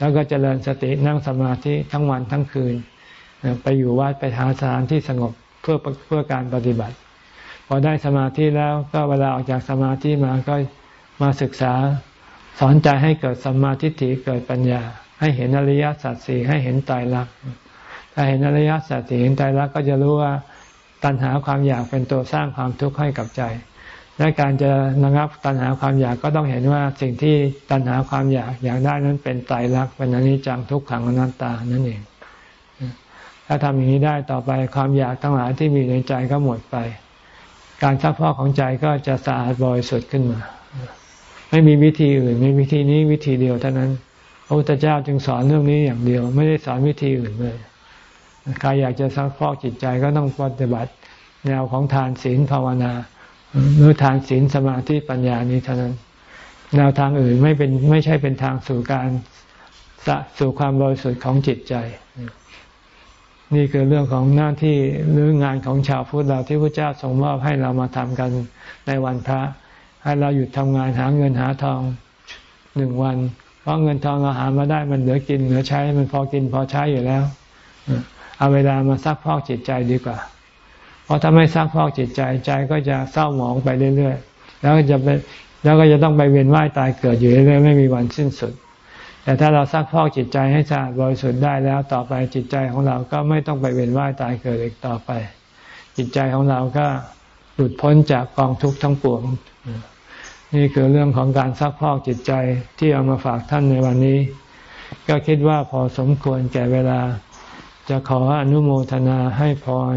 แล้วก็เจริญสตินั่งสมาธิทั้งวันทั้งคืน ไปอยู่วัดไปหาสถานที่สงบเพื่อเพื่อการปฏิบัติ พอได้สมาธิแล้วก็เวลาออกจากสมาธิมาก็มาศึกษาสอนใจให้เกิดสัมมาทิฏฐิเกิดปัญญา ให้เห็นอริยสัจสี่ให้เห็นตายรักถ้าเห็นอริยสัจสี่เห็นตายรักก็จะรู้ว่าตัณหาความอยากเป็นตัวสร้างความทุกข์ให้กับใจ และการจะระงับตัณหาความอยากก็ต้องเห็นว่าสิ่งที่ตัณหาความอยากอยากได้นั้นเป็นไตรลักษณ์เป็นอนิจจังทุกขังอนัตตานั่นเอง ถ้าทำอย่างนี้ได้ต่อไปความอยากทั้งหลายที่มีในใจก็หมดไป การซักพอกของใจก็จะสะอาดบริสุทธิ์ขึ้นมา ไม่มีวิธีอื่นมีวิธีนี้วิธีเดียวเท่านั้นพระพุทธเจ้าจึงสอนเรื่องนี้อย่างเดียว ไม่ได้สอนวิธีอื่นเลยใครอยากจะซักพอกจิตใจก็ต้องปฏิบัติแนวของทานศีลภาวนา หรือทานศีลสมาธิปัญญานี้เท่านั้น แนวทางอื่นไม่เป็นไม่ใช่เป็นทางสู่การสู่ความบริสุทธิ์ของจิตใจ นี่คือเรื่องของหน้าที่หรืองานของชาวพุทธเราที่พระเจ้าทรงมอบให้เรามาทำกันในวันพระ ให้เราหยุดทำงานหาเงินหาทองหนึ่งวัน เพราะเงินทองเราหามาได้มันเหลือกินเหลือใช้ มันพอกินพอใช้อยู่แล้ว เอาเวลามาซักพอกจิตใจดีกว่า ราะถ้าไม่ซักพอกจิตใจใจก็จะเศร้าหมองไปเรื่อยๆ แล้วก็จะไปแล้วก็จะต้องไปเวียนว่ายตายเกิดอยู่เรื่อยๆไม่มีวันสิ้นสุด แต่ถ้าเราซักพอกจิตใจให้สะอาดบริสุทธิ์ได้แล้วต่อไปจิตใจของเราก็ไม่ต้องไปเวียนว่ายตายเกิดอีกต่อไป จิตใจของเราก็หลุดพ้นจากกองทุกข์ทั้งปวง นี่คือเรื่องของการซักพอกจิตใจที่เอามาฝากท่านในวันนี้ ก็คิดว่าพอสมควรแก่เวลา จะขออนุโมทนาให้พร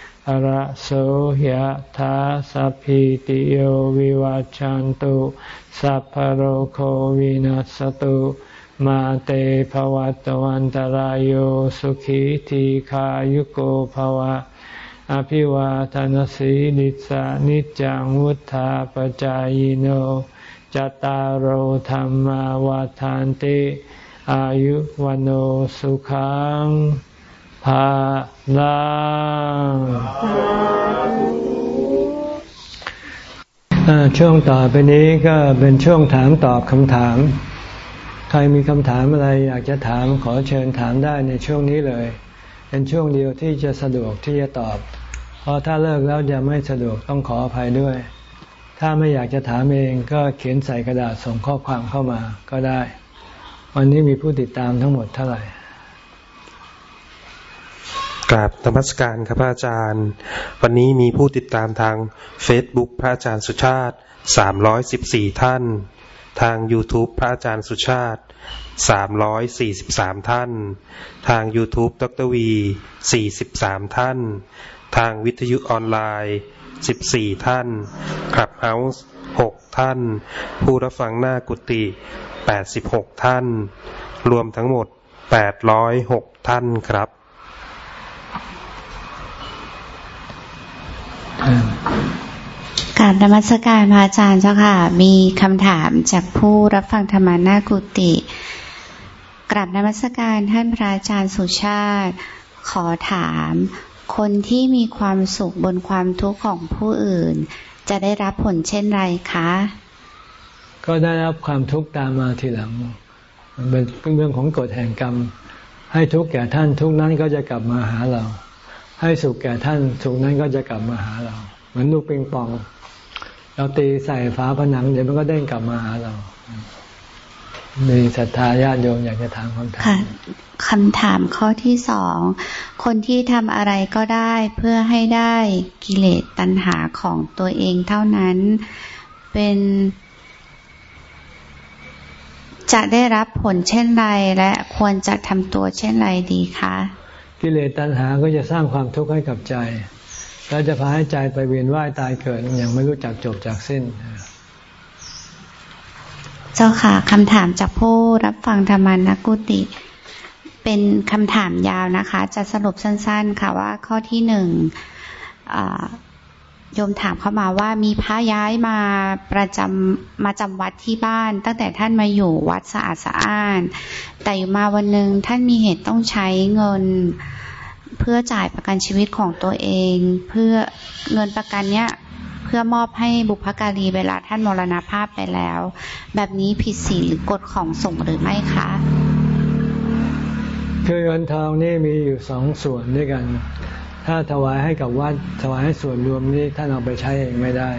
อระโสยธาสัพพิติโยวิวัจจันตุสัพพโรโควินัสตุมาเตภวัตวันตารโยสุขีทีขายุโกภวะ อภิวาทานสีลิสานิจังวุธาปจายโนจตารโหธรรมวาทานติ อายุวันโอสุขัง ภาลังช่วงต่อไปนี้ก็เป็นช่วงถามตอบคำถาม ใครมีคำถามอะไรอยากจะถามขอเชิญถามได้ในช่วงนี้เลย เป็นช่วงเดียวที่จะสะดวกที่จะตอบ เพราะถ้าเลิกแล้วจะไม่สะดวกต้องขออภัยด้วย ถ้าไม่อยากจะถามเองก็เขียนใส่กระดาษส่งข้อความเข้ามาก็ได้ วันนี้มีผู้ติดตามทั้งหมดเท่าไหร่ กราบธรรมสการครับพระอาจารย์ วันนี้มีผู้ติดตามทาง Facebook พระอาจารย์สุชาติ 314 ท่าน ทาง YouTube พระอาจารย์สุชาติ 343 ท่าน ทาง YouTube ดรวี 43 ท่าน ทางวิทยุออนไลน์ 14 ท่านคลับเฮาส์6ท่าน ผู้รับฟังหน้ากุฏิ86 ท่าน รวมทั้งหมด 806 ท่านครับ กราบนมัสการพระอาจารย์เจ้าค่ะ มีคำถามจากผู้รับฟังธรรมานากุติกราบนมัสการท่านพระอาจารย์สุชาติ ขอถาม คนที่มีความสุขบนความทุกข์ของผู้อื่น จะได้รับผลเช่นไรคะ ก็ได้รับความทุกข์ตามมาทีหลังเป็นเรื่องของกฎแห่งกรรม ให้ทุกข์แก่ท่านทุกนั้นก็จะกลับมาหาเรา ให้สุขแก่ท่านสุขนั้นก็จะกลับมาหาเรา เหมือนลูกปิงปอง เราตีใส่ฝาผนังเดี๋ยวมันก็เด้งกลับมาหาเรามีศรัทธาญาติโยมอยากจะถามคำถามคำถามข้อที่สอง คนที่ทำอะไรก็ได้เพื่อให้ได้กิเลสตัณหาของตัวเองเท่านั้น เป็น จะได้รับผลเช่นไรและควรจะทำตัวเช่นไรดีคะ กิเลสตัณหาก็จะสร้างความทุกข์ให้กับใจ แล้วจะพาให้ใจไปเวียนว่ายตายเกิดอย่างไม่รู้จักจบจากสิ้น เจ้าค่ะคำถามจากผู้รับฟังธรรมานักุติ เป็นคำถามยาวนะคะ จะสรุปสั้นๆค่ะว่าข้อที่หนึ่ง โยมถามเข้ามาว่ามีพระย้ายมาประจำมาจำวัดที่บ้าน ตั้งแต่ท่านมาอยู่วัดสะอาดสะอ้าน แต่อยู่มาวันหนึ่งท่านมีเหตุต้องใช้เงิน เพื่อจ่ายประกันชีวิตของตัวเอง เพื่อเงินประกันเนี้ยเพื่อมอบให้บุพการีเวลาท่านมรณภาพไปแล้ว แบบนี้ผิดศีลหรือกฎของสงฆ์หรือไม่คะคือเงินทองนี่มีอยู่สองส่วนด้วยกัน ถ้าถวายให้กับวัดถวายให้ส่วนรวมนี่ท่านเอาไปใช้เองไม่ได้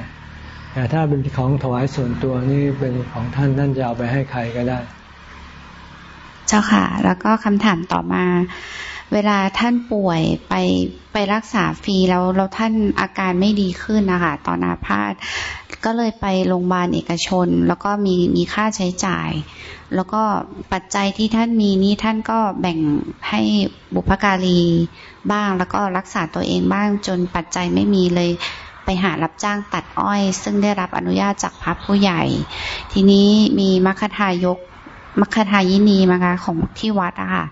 แต่ถ้าเป็นของถวายส่วนตัวนี่เป็นของท่านท่านจะเอาไปให้ใครก็ได้ เจ้าค่ะ แล้วก็คำถามต่อมา เวลาท่านป่วยไปไปรักษาฟรีแล้วแล้วท่านอาการไม่ดีขึ้นนะคะตอนอาพาธก็เลยไปโรงพยาบาลเอกชน แล้วก็มีมีค่าใช้จ่าย แล้วก็ปัจจัยที่ท่านมีนี่ท่านก็แบ่งให้บุพการีบ้าง แล้วก็รักษาตัวเองบ้างจนปัจจัยไม่มีเลยไปหารับจ้างตัดอ้อย ซึ่งได้รับอนุญาตจากพระผู้ใหญ่ ทีนี้มีมัคคทายกมัคคทายินีมาคะของที่วัดอะค่ะ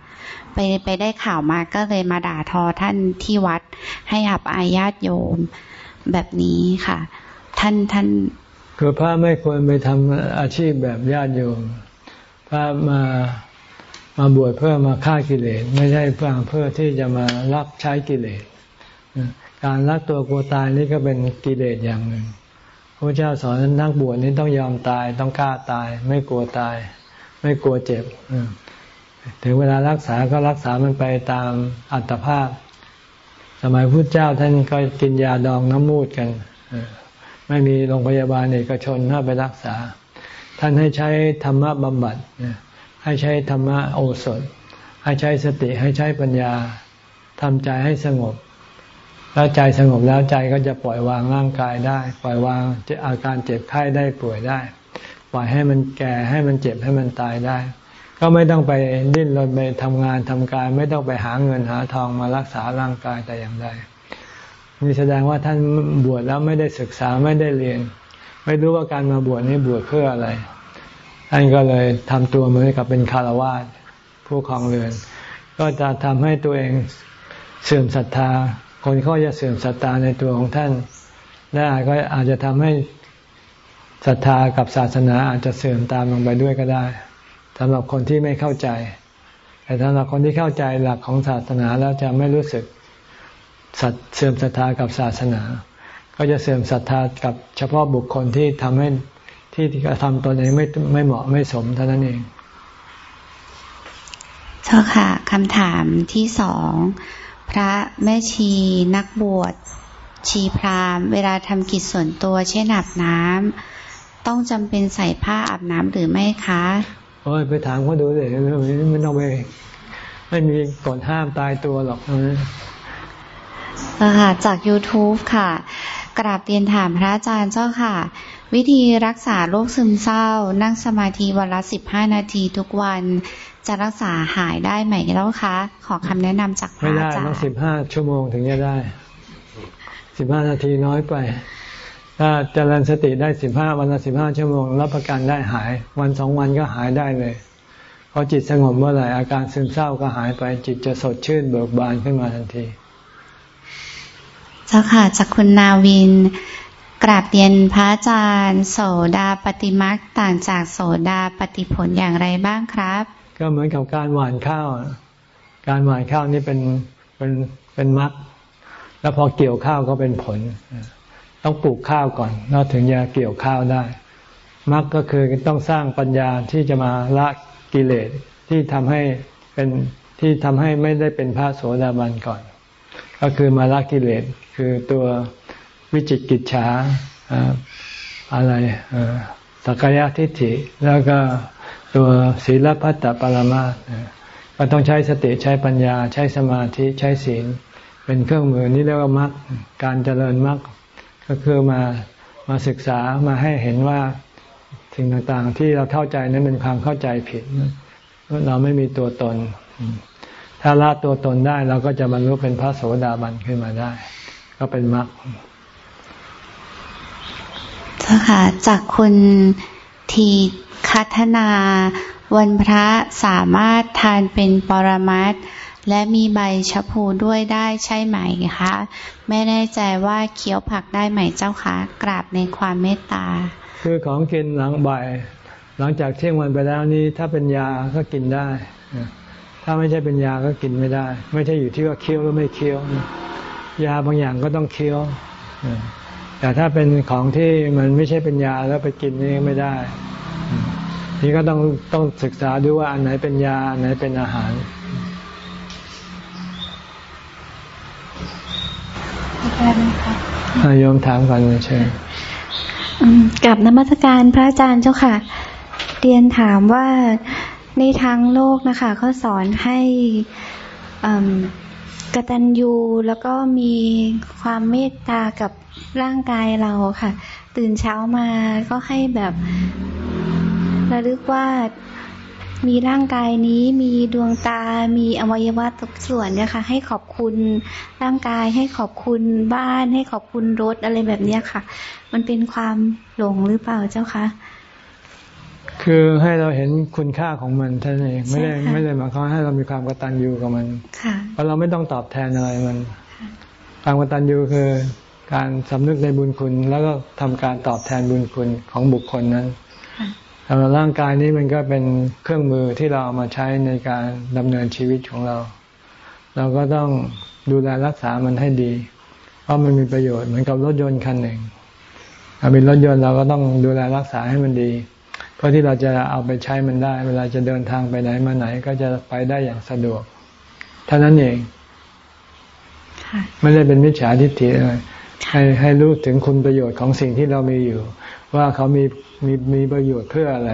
ไปไปได้ข่าวมาก็เลยมาด่าทอท่านที่วัด ให้อับอายญาติโยมแบบนี้ค่ะ ท่านท่านคือพระไม่ควรไปทำอาชีพแบบญาติโยมพระมามาบวชเพื่อมาฆ่ากิเลสไม่ใช่เพื่อเพื่อที่จะมารับใช้กิเลสการรักตัวกลัวตายนี่ก็เป็นกิเลสอย่างหนึ่งพระเจ้าสอนนักบวชนี้ต้องยอมตายต้องกล้าตาย ไม่กลัวตาย ไม่กลัวเจ็บ ถึงเวลารักษาก็รักษามันไปตามอัตภาพ สมัยพุทธเจ้าท่านก็กินยาดองน้ำมูดกัน ไม่มีโรงพยาบาลเอกชนถ้าไปรักษา ท่านให้ใช้ธรรมะบำบัด ให้ใช้ธรรมะโอสถ ให้ใช้สติให้ใช้ปัญญาทำใจให้สงบ แล้วใจสงบแล้วใจก็จะปล่อยวางร่างกายได้ ปล่อยวางอาการเจ็บไข้ได้ป่วยได้ ปล่อยให้มันแก่ให้มันเจ็บให้มันตายได้ ก็ไม่ต้องไปดิ้นรนไปทำงานทำการ ไม่ต้องไปหาเงินหาทองมารักษาร่างกายแต่อย่างใดนี่แสดงว่าท่านบวชแล้วไม่ได้ศึกษาไม่ได้เรียน ไม่รู้ว่าการมาบวชนี้บวชเพื่ออะไรท่านก็เลยทำตัวเหมือนกับเป็นคารวาสผู้ครองเรือน ก็จะทำให้ตัวเองเสื่อมศรัทธา คนเขาจะเสื่อมศรัทธาในตัวของท่านและก็อาจจะทำให้ศรัทธากับศาสนาอาจจะเสื่อมตามลงไปด้วยก็ได้ สำหรับคนที่ไม่เข้าใจ แต่สำหรับคนที่เข้าใจหลักของศาสนาแล้วจะไม่รู้สึกเสื่อมศรัทธากับศาสนา ก็จะเสื่อมศรัทธากับเฉพาะบุคคลที่ทำให้ที่กระทำตนเองไม่ไม่เหมาะไม่สมเท่านั้นเองเจ้าค่ะคำถามที่สองพระแม่ชีนักบวชชีพรามเวลาทำกิจส่วนตัวเช่นอาบน้ำต้องจำเป็นใส่ผ้าอาบน้ำหรือไม่คะ โอ้ยไปถามเขาดูเลยไม่ต้องไปไม่มีกฎห้ามตายตัวหรอกค่ะจาก YouTube ค่ะ กราบเรียนถามพระอาจารย์เจ้าค่ะ วิธีรักษาโรคซึมเศร้า นั่งสมาธิวันละสิบห้านาทีทุกวัน จะรักษาหายได้ไหมแล้วคะ ขอคำแนะนำจากพระอาจารย์ไม่ได้ต้องสิบห้าชั่วโมงถึงจะได้สิบห้านาทีน้อยไป ถ้าเจริญสติได้สิบห้าวันละสิบห้าชั่วโมง รับประกันได้หาย วันสองวันก็หายได้เลยพอจิตสงบเมื่อไหร่อาการซึมเศร้าก็หายไปจิตจะสดชื่นเบิกบานขึ้นมาทันที เจ้าค่ะจากคุณนาวิน กราบเรียนพระอาจารย์ โสดาปฏิมักต่างจากโสดาปฏิผลอย่างไรบ้างครับ ก็เหมือนกับการหว่านข้าว การหว่านข้าวนี่เป็นเป็นเป็นมักแล้วพอเกี่ยวข้าวก็เป็นผล ต้องปลูกข้าวก่อนแล้วถึงจะเกี่ยวข้าวได้มักก็คือต้องสร้างปัญญาที่จะมาละกิเลสที่ทำให้เป็นที่ทำให้ไม่ได้เป็นพระโสดาบันก่อน ก็คือมาละกิเลสคือตัววิจิกิจฉาอะไรสักยะทิฏฐิแล้วก็ตัวศีลพัตตปรมาก็ต้องใช้สติใช้ปัญญา ใช้สมาธิใช้ศีล เป็นเครื่องมือนี่เรียกว่ามรรคการเจริญมรรค ก็คือมามาศึกษามาให้เห็นว่าสิ่งต่างๆ ที่เราเข้าใจนั้นเป็นความเข้าใจผิด เราไม่มีตัวตน ถ้าละตัวตนได้เราก็จะบรรลุเป็นพระโสดาบันขึ้นมาได้ ก็เป็นมรรคเจ้าค่ะจากคุณทีคัฒนาวันพระสามารถทานเป็นปรมัต และมีใบชะพูด้วยได้ใช่ไหมคะ ไม่แน่ใจว่าเคี้ยวผักได้ไหมเจ้าคะกราบในความเมตตา คือของกินหลังบ่ายหลังจากเที่ยงวันไปแล้วนี้ถ้าเป็นยาก็กินได้ ถ้าไม่ใช่เป็นยาก็กินไม่ได้ ไม่ใช่อยู่ที่ว่าเคี้ยวหรือไม่เคี้ยวยาบางอย่างก็ต้องเคี้ยวแต่ถ้าเป็นของที่มันไม่ใช่เป็นยาแล้วไปกินนี่ไม่ได้นี่ก็ต้องต้องศึกษาดูว่าอันไหนเป็นยาอันไหนเป็นอาหาร โยมถามก่อนเลยเชิญกับนมัสการพระอาจารย์เจ้าค่ะ เรียนถามว่าในทางโลกนะคะเขาสอนให้กตัญญูแล้วก็มีความเมตตากับร่างกายเราค่ะ ตื่นเช้ามาก็ให้แบบระลึกว่า มีร่างกายนี้มีดวงตา มีอวัยวะทุกส่วนเนี่ยค่ะให้ขอบคุณร่างกายให้ขอบคุณบ้าน ให้ขอบคุณรถอะไรแบบเนี้ยค่ะ มันเป็นความหลงหรือเปล่าเจ้าคะคือให้เราเห็นคุณค่าของมันท่านเองไม่ได้ไม่ได้หมายความให้เรามีความกตัญญูกับมันเพราะเราไม่ต้องตอบแทนอะไรมันความกตัญญูคือการสำนึกในบุญคุณ แล้วก็ทำการตอบแทนบุญคุณของบุคคลนั้นสำห รับร่างกายนี้มันก็เป็นเครื่องมือที่เราเอามาใช้ในการดำเนินชีวิตของเรา เราก็ต้องดูแลรักษามันให้ดี เพราะมันมีประโยชน์เหมือนกับรถยนต์คันหนึ่งถ้าเป็นรถยนต์เราก็ต้องดูแลรักษาให้มันดี เพื่อที่เราจะเอาไปใช้มันได้ เวลาจะเดินทางไปไหนมาไหน ก็จะไปได้อย่างสะดวกเท่านั้นเองไม่ได้เป็นมิจฉาทิฏฐิเลยให้ให้รู้ถึงคุณประโยชน์ของสิ่งที่เรามีอยู่ ว่าเขามี มีมีประโยชน์เพื่ออะไร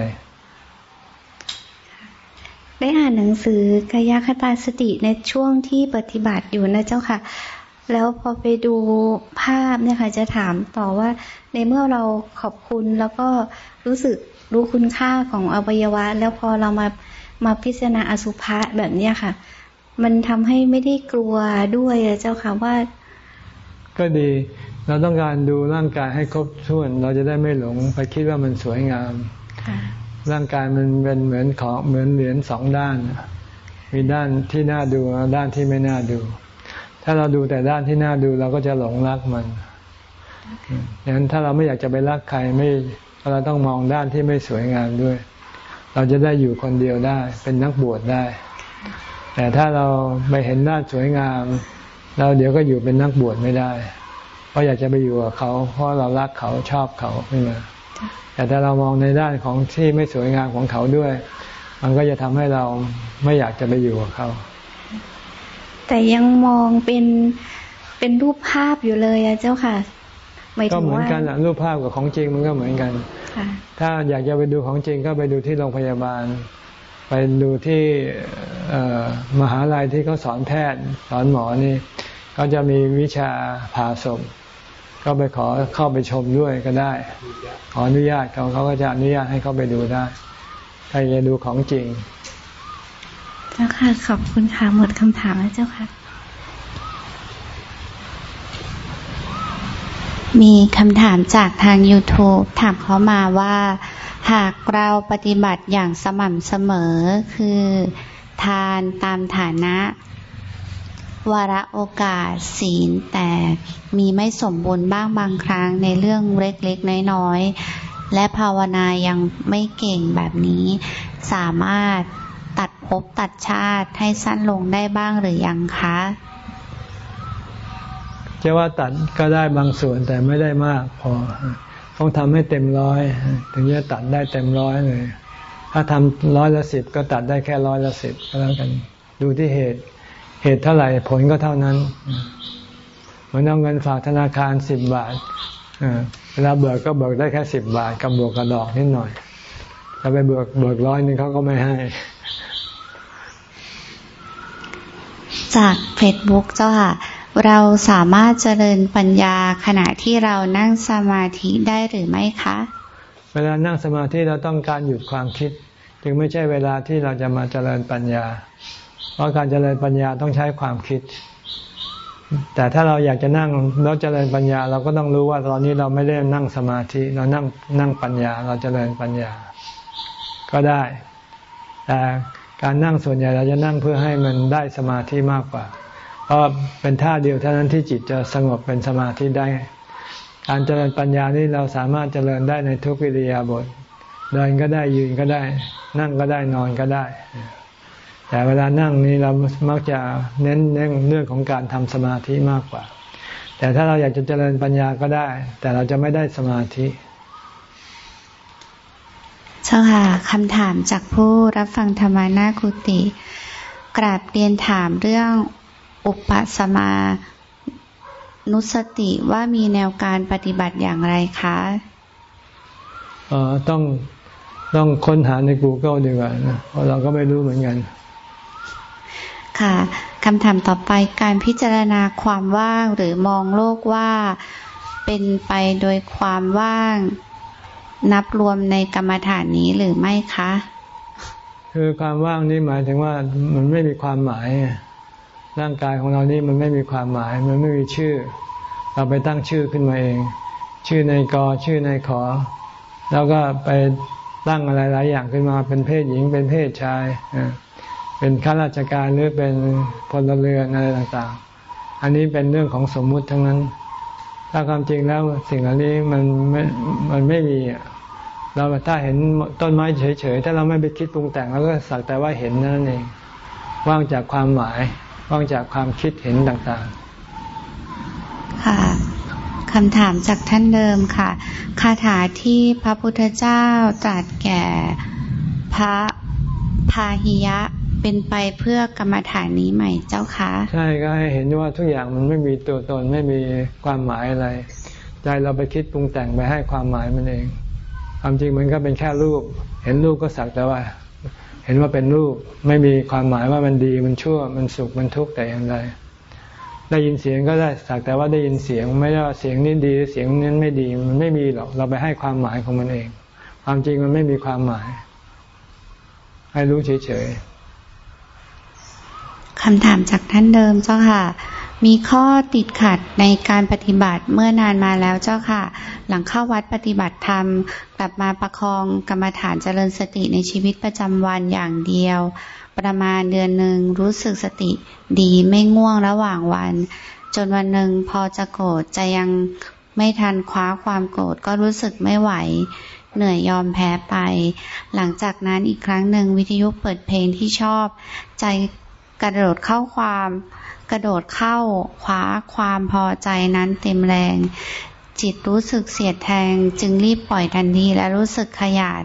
ได้อ่านหนังสือกายคตาสติในช่วงที่ปฏิบัติอยู่นะเจ้าค่ะ แล้วพอไปดูภาพเนี่ยค่ะจะถามต่อว่า ในเมื่อเราขอบคุณแล้วก็รู้สึกรู้คุณค่าของอวัยวะ แล้วพอเรามามาพิจารณาอสุภะแบบเนี้ยค่ะ มันทำให้ไม่ได้กลัวด้วยเจ้าค่ะว่า ก็ดี เราต้องการดูร่างกายให้ครบถ้วน เราจะได้ไม่หลงไปคิดว่ามันสวยงาม ร่างกายมันเป็นเหมือนของเหมือนเหรียญสองด้าน มีด้านที่น่าดูด้านที่ไม่น่าดู ถ้าเราดูแต่ด้านที่น่าดูเราก็จะหลงรักมันดังนั้นถ้าเราไม่อยากจะไปรักใครไม่เราต้องมองด้านที่ไม่สวยงามด้วย เราจะได้อยู่คนเดียวได้ เป็นนักบวชได้ แต่ถ้าเราไม่เห็นด้านสวยงาม เราเดี๋ยวก็อยู่เป็นนักบวชไม่ได้เพ ราะอยากจะไปอยู่กับเขาเพราะเรารักเขาชอบเขาขึ้นมาแต่ถ้าเรามองในด้านของที่ไม่สวยงามของเขาด้วย มันก็จะทำให้เราไม่อยากจะไปอยู่กับเขา แต่ยังมองเป็นเป็นรูปภาพอยู่เลยอะเจ้าค่ะก็เหมือนกันแหละรูปภาพกับของจริงมันก็เหมือนกันถ้าอยากจะไปดูของจริงก็ไปดูที่โรงพยาบาล ไปดูที่มหาลัยที่เขาสอนแพทย์สอนหมอนี่ก็จะมีวิชาผ่าศพ ก็ไปขอเข้าไปชมด้วยก็ได้ ขออนุญาตเขาเขาก็จะอนุญาตให้เข้าไปดูได้ ถ้าจะดูของจริง เจ้าค่ะ ขอบคุณค่ะ หมดคำถามแล้วเจ้าค่ะ มีคำถามจากทาง YouTube ถามเขามาว่า หากเราปฏิบัติอย่างสม่ำเสมอคือทานตามฐานะ วาระโอกาสศีลแต่มีไม่สมบูรณ์บ้างบางครั้งในเรื่องเล็กๆน้อยๆและภาวนายังไม่เก่งแบบนี้ สามารถตัดภพตัดชาติให้สั้นลงได้บ้างหรือยังคะจะว่าตัดก็ได้บางส่วนแต่ไม่ได้มากพอต้องทำให้เต็มร้อยถึงจะตัดได้เต็มร้อยเลย ถ้าทำร้อยละสิบก็ตัดได้แค่ร้อยละสิบก็แล้วกัน ดูที่เหตุ เหตุเท่าไหร่ผลก็เท่านั้นเหมือนเอาเงินฝากธนาคารสิบบาทเวลาเบิกก็เบิกได้แค่สิบบาทกับบวกกระดอกนิดหน่อยถ้าไปเบิกเบิกร้อยนึงเขาก็ไม่ให้ จากเฟซบุ๊กเจ้าค่ะ เราสามารถเจริญปัญญาขณะที่เรานั่งสมาธิได้หรือไม่คะ เวลานั่งสมาธิเราต้องการหยุดความคิด จึงไม่ใช่เวลาที่เราจะมาเจริญปัญญา เพราะการเจริญปัญญาต้องใช้ความคิด แต่ถ้าเราอยากจะนั่งแล้วเจริญปัญญา เราก็ต้องรู้ว่าตอนนี้เราไม่ได้นั่งสมาธิ เรานั่งนั่งปัญญา เราเจริญปัญญา ก็ได้ แต่การนั่งส่วนใหญ่เราจะนั่งเพื่อให้มันได้สมาธิมากกว่า เพราะเป็นท่าเดียวเท่านั้นที่จิตจะสงบเป็นสมาธิได้ การเจริญปัญญานี้เราสามารถเจริญได้ในทุกวิริยาบทเดินก็ได้ยืนก็ได้ นั่งก็ได้นอนก็ได้ แต่เวลานั่งนี้เรามักจะเน้นเรื่องของการทำสมาธิมากกว่า แต่ถ้าเราอยากจะเจริญปัญญาก็ได้ แต่เราจะไม่ได้สมาธิเจ้าค่ะคำถามจากผู้รับฟังธรรมานาคุติ กราบเรียนถามเรื่องอุปสมานุสติว่ามีแนวการปฏิบัติอย่างไรคะเอ่อต้องต้องค้นหาใน Google ดีกว่านะเพราะเราก็ไม่รู้เหมือนกัน ค่ะคำถามต่อไปการพิจารณาความว่างหรือมองโลกว่าเป็นไปโดยความว่าง นับรวมในกรรมฐานนี้หรือไม่คะ คือความว่างนี่หมายถึงว่ามันไม่มีความหมายร่างกายของเรานี่มันไม่มีความหมาย มันไม่มีชื่อ เราไปตั้งชื่อขึ้นมาเอง ชื่อในกอชื่อในขอ แล้วก็ไปตั้งอะไรหลายอย่างขึ้นมาเป็นเพศหญิงเป็นเพศชาย เป็นข้าราชการหรือเป็นพลเรือนอะไรต่างๆ อันนี้เป็นเรื่องของสมมุติทั้งนั้น ถ้าความจริงแล้วสิ่งเหล่านี้มันไม่มันไม่มีเราถ้าเห็นต้นไม้เฉยๆ ถ้าเราไม่ไปคิดปรุงแต่งเราก็สักแต่ว่าเห็นนั่นเอง ว่างจากความหมาย ว่างจากความคิดเห็นต่างๆ ค่ะคำถามจากท่านเดิมค่ะ คาถาที่พระพุทธเจ้าตรัสแก่พระพาหิยะ เป็นไปเพื่อกรรมฐานนี้ใหม่เจ้าคะใช่ก็ให้เห็นว่าทุกอย่างมันไม่มีตัวตนไม่มีความหมายอะไร ใจเราไปคิดปรุงแต่งไปให้ความหมายมันเอง ความจริงมันก็เป็นแค่รูป เห็นรูปก็สักแต่ว่า เห็นว่าเป็นรูปไม่มีความหมายว่ามันดีมันชั่วมันสุขมันทุกข์แต่อย่างใดได้ยินเสียงก็ได้สักแต่ว่าได้ยินเสียงไม่ได้ว่าเสียงนี้ดีเสียงนี้นไม่ดีมันไม่มีหรอกเราไปให้ความหมายของมันเอง ความจริงมันไม่มีความหมาย ให้รู้เฉยๆ คำถามจากท่านเดิมเจ้าค่ะ มีข้อติดขัดในการปฏิบัติเมื่อนานมาแล้วเจ้าค่ะ หลังเข้าวัดปฏิบัติธรรม กลับมาประคองกรรมฐานเจริญสติในชีวิตประจำวันอย่างเดียว ประมาณเดือนหนึ่งรู้สึกสติดีไม่ง่วงระหว่างวัน จนวันหนึ่งพอจะโกรธจะยังไม่ทันคว้าความโกรธก็รู้สึกไม่ไหวเหนื่อยยอมแพ้ไป หลังจากนั้นอีกครั้งหนึ่งวิทยุเปิดเพลงที่ชอบ ใจ กระโดดเข้าความ กระโดดเข้าคว้าความพอใจนั้นเต็มแรง จิตรู้สึกเสียดแทงจึงรีบปล่อยทันทีและรู้สึกขยาด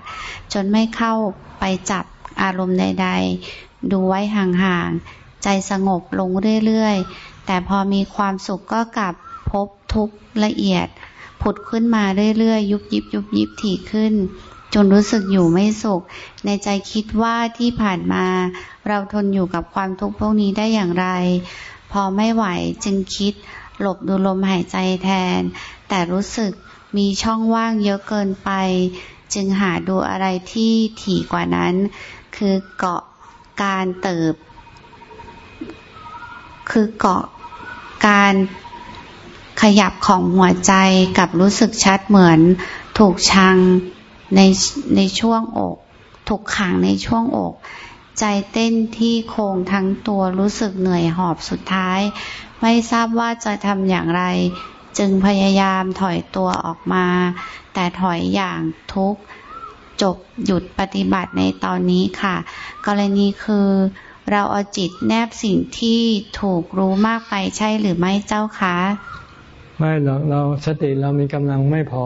จนไม่เข้าไปจับอารมณ์ใด ๆ ดูไว้ห่างๆ ใจสงบลงเรื่อยๆ แต่พอมีความสุขก็กลับพบทุกข์ละเอียด ผุดขึ้นมาเรื่อยๆ ยุบยิบยุบยิบถี่ขึ้น จนรู้สึกอยู่ไม่สุข ในใจคิดว่าที่ผ่านมา เราทนอยู่กับความทุกข์พวกนี้ได้อย่างไร พอไม่ไหวจึงคิดหลบดูลมหายใจแทน แต่รู้สึกมีช่องว่างเยอะเกินไป จึงหาดูอะไรที่ถี่กว่านั้น คือเกาะการเติบ คือเกาะการขยับของหัวใจกับรู้สึกชัดเหมือนถูกชัง ในในช่วงอก ถูกขังในช่วงอก ใจเต้นที่โครงทั้งตัวรู้สึกเหนื่อยหอบสุดท้าย ไม่ทราบว่าจะทำอย่างไร จึงพยายามถอยตัวออกมา แต่ถอยอย่างทุกจบหยุดปฏิบัติในตอนนี้ค่ะ กรณีคือเราเอาจิตแนบสิ่งที่ถูกรู้มากไปใช่หรือไม่เจ้าคะ ไม่หรอกเราสติเรามีกำลังไม่พอ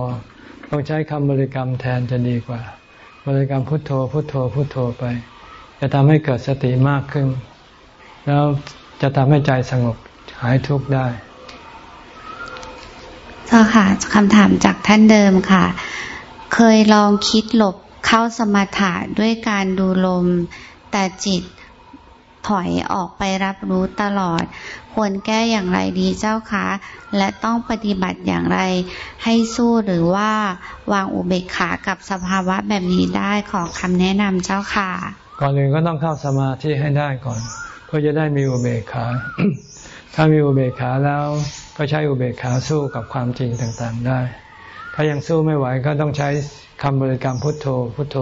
ต้องใช้คำบริกรรมแทนจะดีกว่า บริกรรมพุทโธ พุทโธ พุทโธไป จะทำให้เกิดสติมากขึ้น แล้วจะทำให้ใจสงบหายทุกข์ได้เจ้าค่ะคำถามจากท่านเดิมค่ะ เคยลองคิดหลบเข้าสมาธิด้วยการดูลม แต่จิต ถอยออกไปรับรู้ตลอด ควรแก้อย่างไรดีเจ้าคะ และต้องปฏิบัติอย่างไร ให้สู้หรือว่าวางอุเบกขากับสภาวะแบบนี้ได้ขอคำแนะนำเจ้าค่ะ ก่อนหนึ่งก็ต้องเข้าสมาธิให้ได้ก่อน เพื่อจะได้มีอุเบกขา ถ้ามีอุเบกขาแล้วก็ใช้อุเบกขาสู้กับความจริงต่างๆได้ ถ้ายังสู้ไม่ไหวก็ต้องใช้คำบริกรรมพุทโธพุทโธ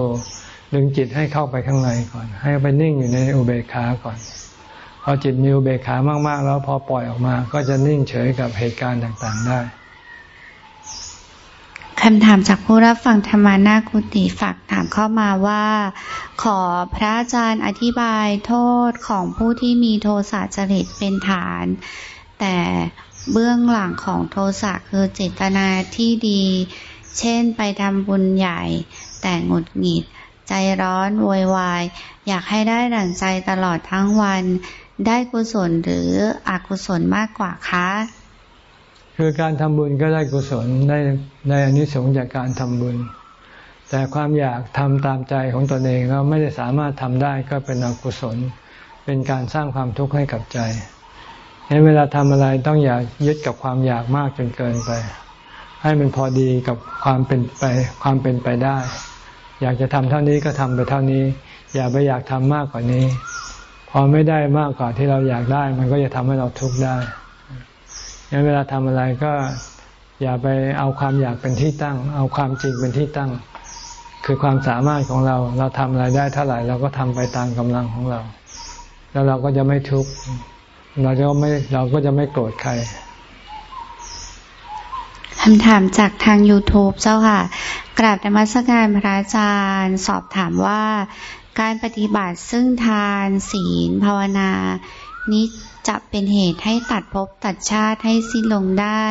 ดึงจิตให้เข้าไปข้างในก่อน ให้ไปนิ่งอยู่ในอุเบกขาก่อน พอจิตมีอุเบกขามาก ๆ แล้วพอปล่อยออกมา ก็จะนิ่งเฉยกับเหตุการณ์ต่างๆได้คำถามจากผู้รับฟังธรรมานาคุติฝากถามเข้ามาว่า ขอพระอาจารย์อธิบายโทษของผู้ที่มีโทสะจริตเป็นฐาน แต่เบื้องหลังของโทสะคือเจตนาที่ดี เช่นไปทำบุญใหญ่แต่หงุดหงิด ใจร้อนโวยวาย อยากให้ได้ดั่งใจตลอดทั้งวัน ได้กุศลหรืออกุศลมากกว่าคะ คือการทำบุญก็ได้กุศลได้ได้อานิสงส์จากการทำบุญ แต่ความอยากทำตามใจของตนเองแล้วไม่ได้สามารถทำได้ก็เป็นอกุศล เป็นการสร้างความทุกข์ให้กับใจเห็นเวลาทำอะไรต้องอย่ายึดกับความอยากมากจนเกินไป ให้มันพอดีกับความเป็นไปความเป็นไปได้ อยากจะทำเท่านี้ก็ทำไปเท่านี้ อย่าไปอยากทำมากกว่านี้ พอไม่ได้มากกว่าที่เราอยากได้ มันก็จะทำให้เราทุกข์ได้งั้นเวลาทำอะไรก็อย่าไปเอาความอยากเป็นที่ตั้ง เอาความจริงเป็นที่ตั้ง คือความสามารถของเรา เราทำอะไรได้เท่าไหร่เราก็ทำไปตามกำลังของเรา แล้วเราก็จะไม่ทุกข์เราจะไม่เราก็จะไม่โกรธใคร คำถามจากทาง YouTube เจ้าค่ะ กราบธรรมสการพระอาจารย์ สอบถามว่า การปฏิบัติซึ่งทานศีล ภาวนา นี้จะเป็นเหตุให้ตัดภพตัดชาติให้สิ้นลงได้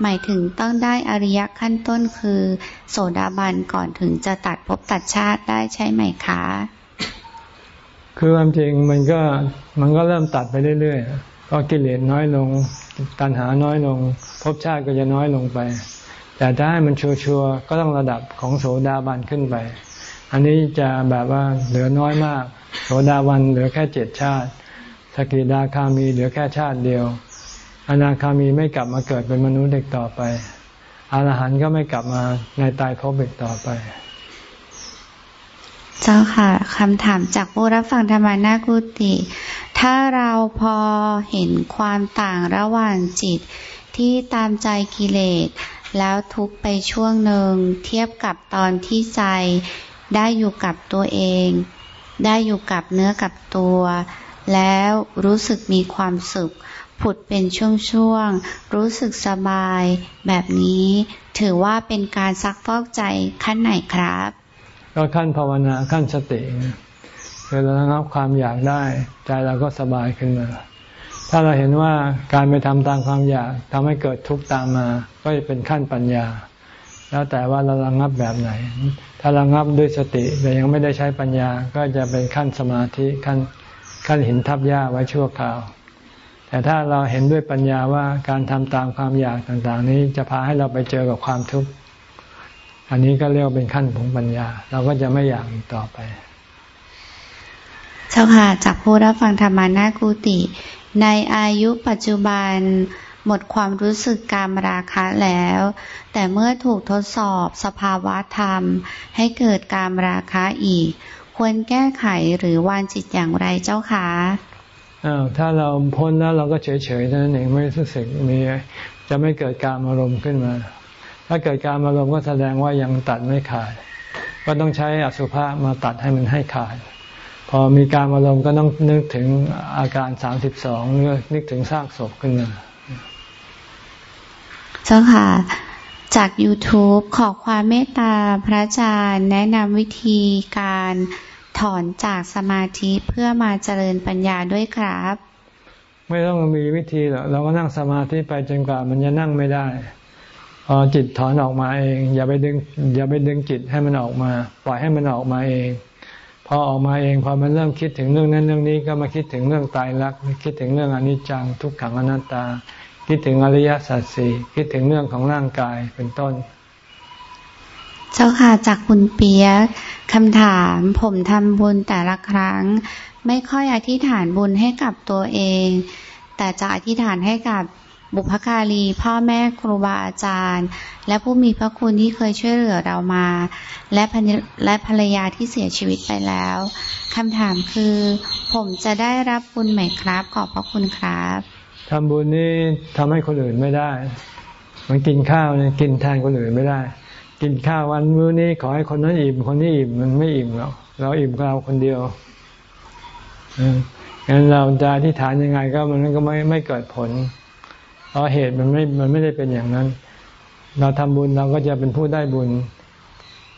หมายถึงต้องได้อริยขั้นต้นคือ โสดาบันก่อนถึงจะตัดภพตัดชาติได้ใช่ไหมคะ คือความจริงมันก็มันก็เริ่มตัดไปเรื่อยๆก็กิเลสน้อยลง ตัณหาน้อยลงภพชาติก็จะน้อยลงไป แต่ถ้าให้มันชัวร์ๆก็ต้องระดับของโสดาบันขึ้นไป อันนี้จะแบบว่าเหลือน้อยมาก โสดาบันเหลือแค่เจ็ดชาติสกิดาคามีเหลือแค่ชาติเดียว อนาคามีไม่กลับมาเกิดเป็นมนุษย์เด็กต่อไปอรหันต์ก็ไม่กลับมาในตายภพอีกต่อไป เจ้าค่ะคำถามจากผู้รับฟังธรรมานากุติ ถ้าเราพอเห็นความต่างระหว่างจิตที่ตามใจกิเลส แล้วทุกไปช่วงหนึ่งเทียบกับตอนที่ใจได้อยู่กับตัวเอง ได้อยู่กับเนื้อกับตัว แล้วรู้สึกมีความสุข ผุดเป็นช่วงๆ รู้สึกสบาย แบบนี้ถือว่าเป็นการซักฟอกใจขั้นไหนครับ ก็ขั้นภาวนาขั้นสติเวลาระงับความอยากได้ ใจเราก็สบายขึ้นมา ถ้าเราเห็นว่าการไปทำตามความอยากทำให้เกิดทุกข์ตามมา ก็จะเป็นขั้นปัญญา แล้วแต่ว่าเราระงับแบบไหน ถ้าระงับด้วยสติแต่ยังไม่ได้ใช้ปัญญาก็จะเป็นขั้นสมาธิขั้นขั้นหินทับหญ้าไว้ชั่วคราว แต่ถ้าเราเห็นด้วยปัญญาว่าการทำตามความอยากต่างๆ นี้จะพาให้เราไปเจอกับความทุกข์ อันนี้ก็เรียกว่าเป็นขั้นของปัญญา เราก็จะไม่อยากอีกต่อไป เจ้าค่ะจากผู้รับฟังธรรมานากุติ ในอายุปัจจุบันหมดความรู้สึกการมราคะแล้ว แต่เมื่อถูกทดสอบสภาวะธรรม ให้เกิดการมราคะอีก ควรแก้ไขหรือวานจิตอย่างไรเจ้าคะอ้าวถ้าเราพ้นแล้วเราก็เฉยๆเท่านั้นเองไม่รู้สึกมีจะไม่เกิดการอารมณ์ขึ้นมา ถ้าเกิดการอารมณ์ก็แสดงว่ายังตัดไม่ขาด ก็ต้องใช้อสุภะมาตัดให้มันให้ขาด พอมีการอารมณ์ก็ต้องนึกถึงอาการสามสิบสองนึกถึงซากศพขึ้นมาเจ้าค่ะจาก YouTube ขอความเมตตาพระอาจารย์แนะนำวิธีการถอนจากสมาธิเพื่อมาเจริญปัญญาด้วยครับ ไม่ต้องมีวิธีหรอกเราก็นั่งสมาธิไปจนกว่ามันจะนั่งไม่ได้ พอจิตถอนออกมาเอง อย่าไปดึง อย่าไปดึงจิตให้มันออกมา ปล่อยให้มันออกมาเอง พอออกมาเองพอมันเริ่มคิดถึงเรื่องนั้นเรื่องนี้ก็มาคิดถึงเรื่องตายรัก คิดถึงเรื่องอนิจจังทุกขังอนัตตา คิดถึงอริยสัจสี่คิดถึงเรื่องของร่างกายเป็นต้น เจ้าค่ะจากคุณเปียกคำถามผมทำบุญแต่ละครั้ง ไม่ค่อยอธิษฐานบุญให้กับตัวเอง แต่จะอธิษฐานให้กับ บุพการี พ่อแม่ครูบาอาจารย์ และผู้มีพระคุณที่เคยช่วยเหลือเรามา และภและภรรยาที่เสียชีวิตไปแล้วคำถามคือ ผมจะได้รับบุญไหมครับ ขอบพระคุณครับทำบุญนี่ทำให้คนอื่นไม่ได้ มันกินข้าวเนี่ยกินแทนคนอื่นไม่ได้ กินข้าววันมื้อนี้ขอให้คนนั้นอิ่มคนนี้อิ่มมันไม่อิ่มหรอกเราอิ่มเราคนเดียวงั้นเราจะอธิษฐานยังไงก็มันก็ไม่ไม่เกิดผล เพราะเหตุมันไม่ มันไม่ได้เป็นอย่างนั้น เราทำบุญเราก็จะเป็นผู้ได้บุญ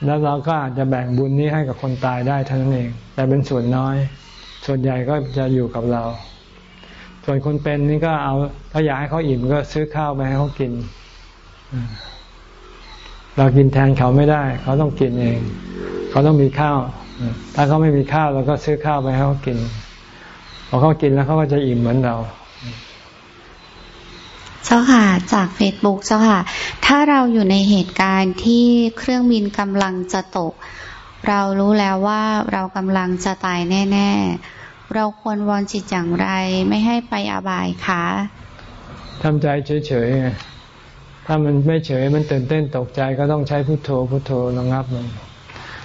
แล้วเราก็อาจจะแบ่งบุญนี้ให้กับคนตายได้เท่านั้นเอง แต่เป็นส่วนน้อย ส่วนใหญ่ก็จะอยู่กับเราส่วนส่วนคนเป็นนี่ก็เอา ถ้าอยากให้เขาอิ่มก็ซื้อข้าวไปให้เขากิน เรากินแทนเขาไม่ได้ เขาต้องกินเอง เขาต้องมีข้าว ถ้าเขาไม่มีข้าวเราก็ซื้อข้าวไปให้เขากินพอเขากินแล้วเขาก็จะอิ่มเหมือนเรา เจ้าค่ะ จากเฟซบุ๊กเจ้าค่ะ ถ้าเราอยู่ในเหตุการณ์ที่เครื่องบินกำลังจะตก เรารู้แล้วว่าเรากำลังจะตายแน่ ๆ เราควรวอนจิตอย่างไรไม่ให้ไปอบายคะทำใจเฉยๆ ถ้ามันไม่เฉยมันตื่นเต้นตกใจก็ต้องใช้พุโทโธพุโทโธระงับมัน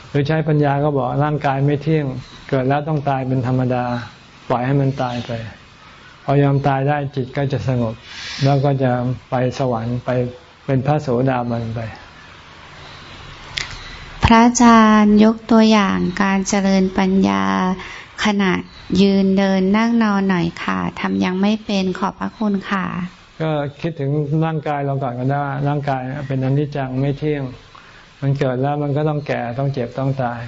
หรือใช้ปัญญาก็บอกร่างกายไม่เที่ยง เกิดแล้วต้องตายเป็นธรรมดา ปล่อยให้มันตายไป พอยอมตายได้จิตก็จะสงบ แล้วก็จะไปสวรรค์ไปเป็นพระโสดาบันไป พระอาจารย์ยกตัวอย่างการเจริญปัญญาขณะยืนเดินนั่งนอนหน่อยค่ะทำยังไม่เป็นขอบพระคุณค่ะ ก็คิดถึงร่างกายเราก่อนก็ได้ร่างกายเป็นอนิจจังไม่เที่ยง มันเกิดแล้วมันก็ต้องแก่ต้องเจ็บต้องตาย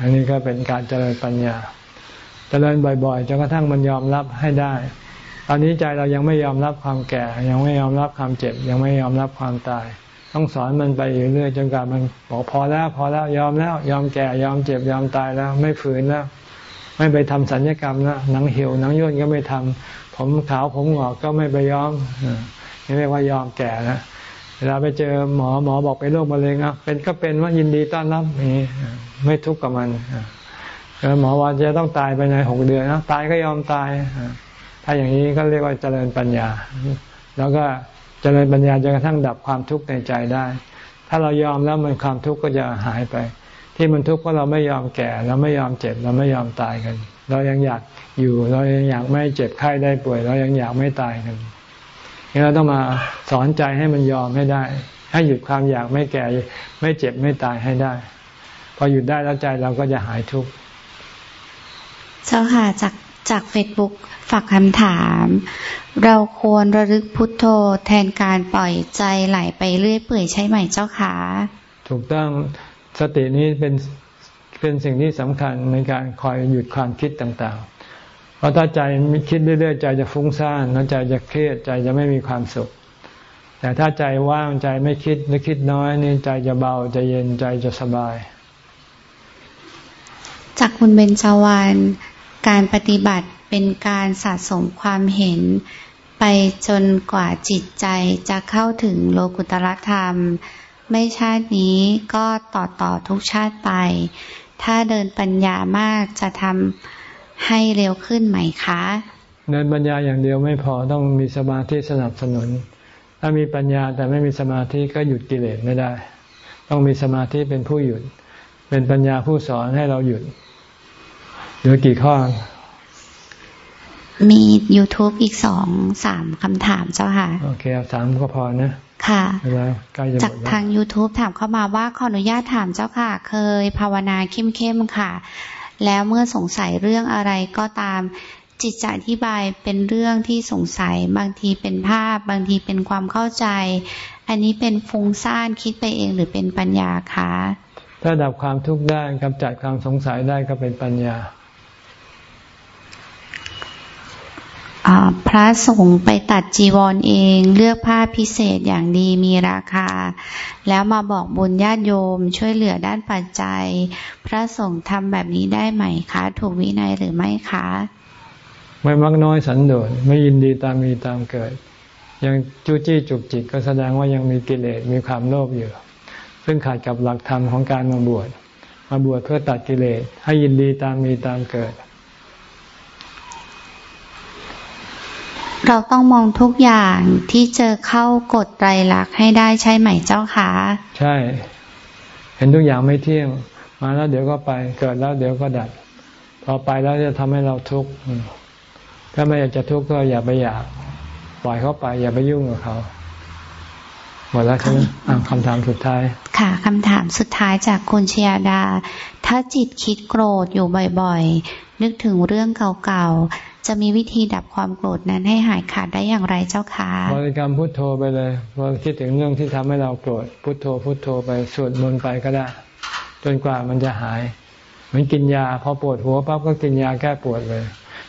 อันนี้ก็เป็นการเจริญปัญญา เจริญบ่อยๆจนกระทั่งมันยอมรับให้ได้ ตอนนี้ใจเรายังไม่ยอมรับความแก่ ยังไม่ยอมรับความเจ็บ ยังไม่ยอมรับความตาย ต้องสอนมันไปอยู่เรื่อยจนกว่ามันบอกพอแล้วพอแล้วยอมแล้ว ยอมแก่ยอมเจ็บยอมตายแล้ว ไม่ฝืนแล้ว ไม่ไปทำสัญญกรรมแล้วหนังเหี่ยวหนังย่นก็ไม่ทำผมขาวผมหงอกก็ไม่ไปยอมนี่เรียกว่ายอมแก่นะเวลาไปเจอหมอหมอบอกเป็นโรคมะเร็งอะเป็นก็เป็นว่ายินดีต้อนรับนี่ไม่ทุกข์กับมันแล้วหมอว่าจะต้องตายไปในหกเดือนนะตายก็ยอมตาย ถ้าอย่างนี้ก็เรียกว่าเจริญปัญญา แล้วก็เจริญปัญญาจนกระทั่งดับความทุกข์ในใจได้ ถ้าเรายอมแล้วมันความทุกข์ก็จะหายไป ที่มันทุกข์เพราะเราไม่ยอมแก่ เราไม่ยอมเจ็บ เราไม่ยอมตายกัน เรายังอยากอยู่ เรายังอยากไม่เจ็บไข้ได้ป่วย เรายังอยากไม่ตายกันนี่เราต้องมาสอนใจให้มันยอมให้ได้ ให้หยุดความอยากไม่แก่ไม่เจ็บไม่ตายให้ได้ พอหยุดได้แล้วใจเราก็จะหายทุกข์เจ้าค่ะจากจากเฟซบุ๊ก ฝากคำถาม เราควรระลึกพุทโธแทนการปล่อยใจไหลไปเรื่อยเปื่อยใช่ไหมเจ้าคะถูกต้องสตินี้เป็นเป็นสิ่งที่สำคัญในการคอยหยุดความคิดต่างๆ เพราะถ้าใจคิดเรื่อยๆ ใจจะฟุ้งซ่านแล้วใจจะเครียดใจจะไม่มีความสุข แต่ถ้าใจว่างใจไม่คิดหรือคิดน้อยนี่ใจจะเบาใจเย็นใจจะสบาย จากคุณเบญจวรรณการปฏิบัติ เป็นการสะสมความเห็น ไปจนกว่าจิตใจจะเข้าถึงโลกุตรธรรม ไม่ชาตินี้ก็ต่อต่อทุกชาติไป ถ้าเดินปัญญามากจะทำให้เร็วขึ้นไหมคะเดินปัญญาอย่างเดียวไม่พอต้องมีสมาธิสนับสนุน ถ้ามีปัญญาแต่ไม่มีสมาธิก็หยุดกิเลสไม่ได้ ต้องมีสมาธิเป็นผู้หยุด เป็นปัญญาผู้สอนให้เราหยุดเหลือกี่ข้อ มี YouTube อีกสองสามคำถามเจ้าค่ะ โอเคเอาสามก็พอนะ ค่ะ จากทาง YouTube ถามเข้ามาว่าขออนุญาตถามเจ้าค่ะ เคยภาวนาเข้มๆค่ะ แล้วเมื่อสงสัยเรื่องอะไรก็ตามจิตจะอธิบายเป็นเรื่องที่สงสัย บางทีเป็นภาพ บางทีเป็นความเข้าใจ อันนี้เป็นฟุ้งซ่านคิดไปเองหรือเป็นปัญญาคะถ้าดับความทุกข์ได้กำจัดความสงสัยได้ก็เป็นปัญญา พระสงฆ์ไปตัดจีวรเองเลือกผ้าพิเศษอย่างดีมีราคา แล้วมาบอกบุญญาติโยมช่วยเหลือด้านปัจจัย พระสงฆ์ทำแบบนี้ได้ไหมคะ ถูกวินัยหรือไม่คะ ไม่มักน้อยสันโดษไม่ยินดีตามมีตามเกิด ยังจู้จี้จุกจิกก็แสดงว่ายังมีกิเลสมีความโลภอยู่ ซึ่งขาดกับหลักธรรมของการมาบวชมาบวชเพื่อตัดกิเลสให้ยินดีตามมีตามเกิด เราต้องมองทุกอย่างที่เจอเข้ากฎไตรลักษณ์ให้ได้ใช่ไหมเจ้าคะใช่ เห็นทุกอย่างไม่เที่ยง มาแล้วเดี๋ยวก็ไป เกิดแล้วเดี๋ยวก็ดับพอไปแล้วจะทำให้เราทุกข์ถ้าไม่อยากจะทุกข์ก็อย่าไปอยาก ปล่อยเขาไป อย่าไปยุ่งกับเขาหมดแล้วใช่ไหมคำถามสุดท้าย ค่ะคำถามสุดท้ายจากคุณชยาดา ถ้าจิตคิดโกรธอยู่บ่อย ๆ นึกถึงเรื่องเก่า จะมีวิธีดับความโกรธนั้นให้หายขาดได้อย่างไรเจ้าคะบริกรรมพุทโธไปเลยพอคิดถึงเรื่องที่ทำให้เราโกรธพุทโธพุทโธไปสวดมนต์ไปก็ได้ จนกว่ามันจะหาย เหมือนกินยาพอปวดหัวปั๊บก็กินยาแก้ปวดเลย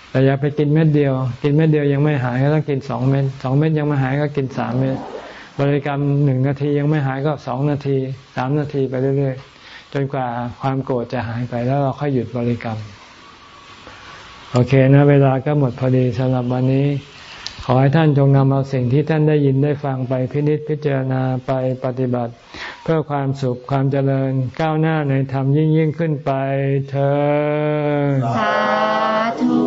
แต่อย่าไปกินเม็ดเดียว กินเม็ดเดียวยังไม่หายก็ต้องกินสองเม็ดสองเม็ดยังไม่หายก็กินสามเม็ดบริกรรมหนึ่งนาทียังไม่หายก็สองนาทีสามนาทีไปเรื่อยๆ จนกว่าความโกรธจะหายไปแล้วเราค่อยหยุดบริกรรม โอเคนะเวลาก็หมดพอดีสำหรับวันนี้ ขอให้ท่านจงนำเอาสิ่งที่ท่านได้ยินได้ฟังไปพินิจพิจารณาไปปฏิบัติ เพื่อความสุขความเจริญก้าวหน้าในธรรมยิ่งยิ่งขึ้นไปเธอ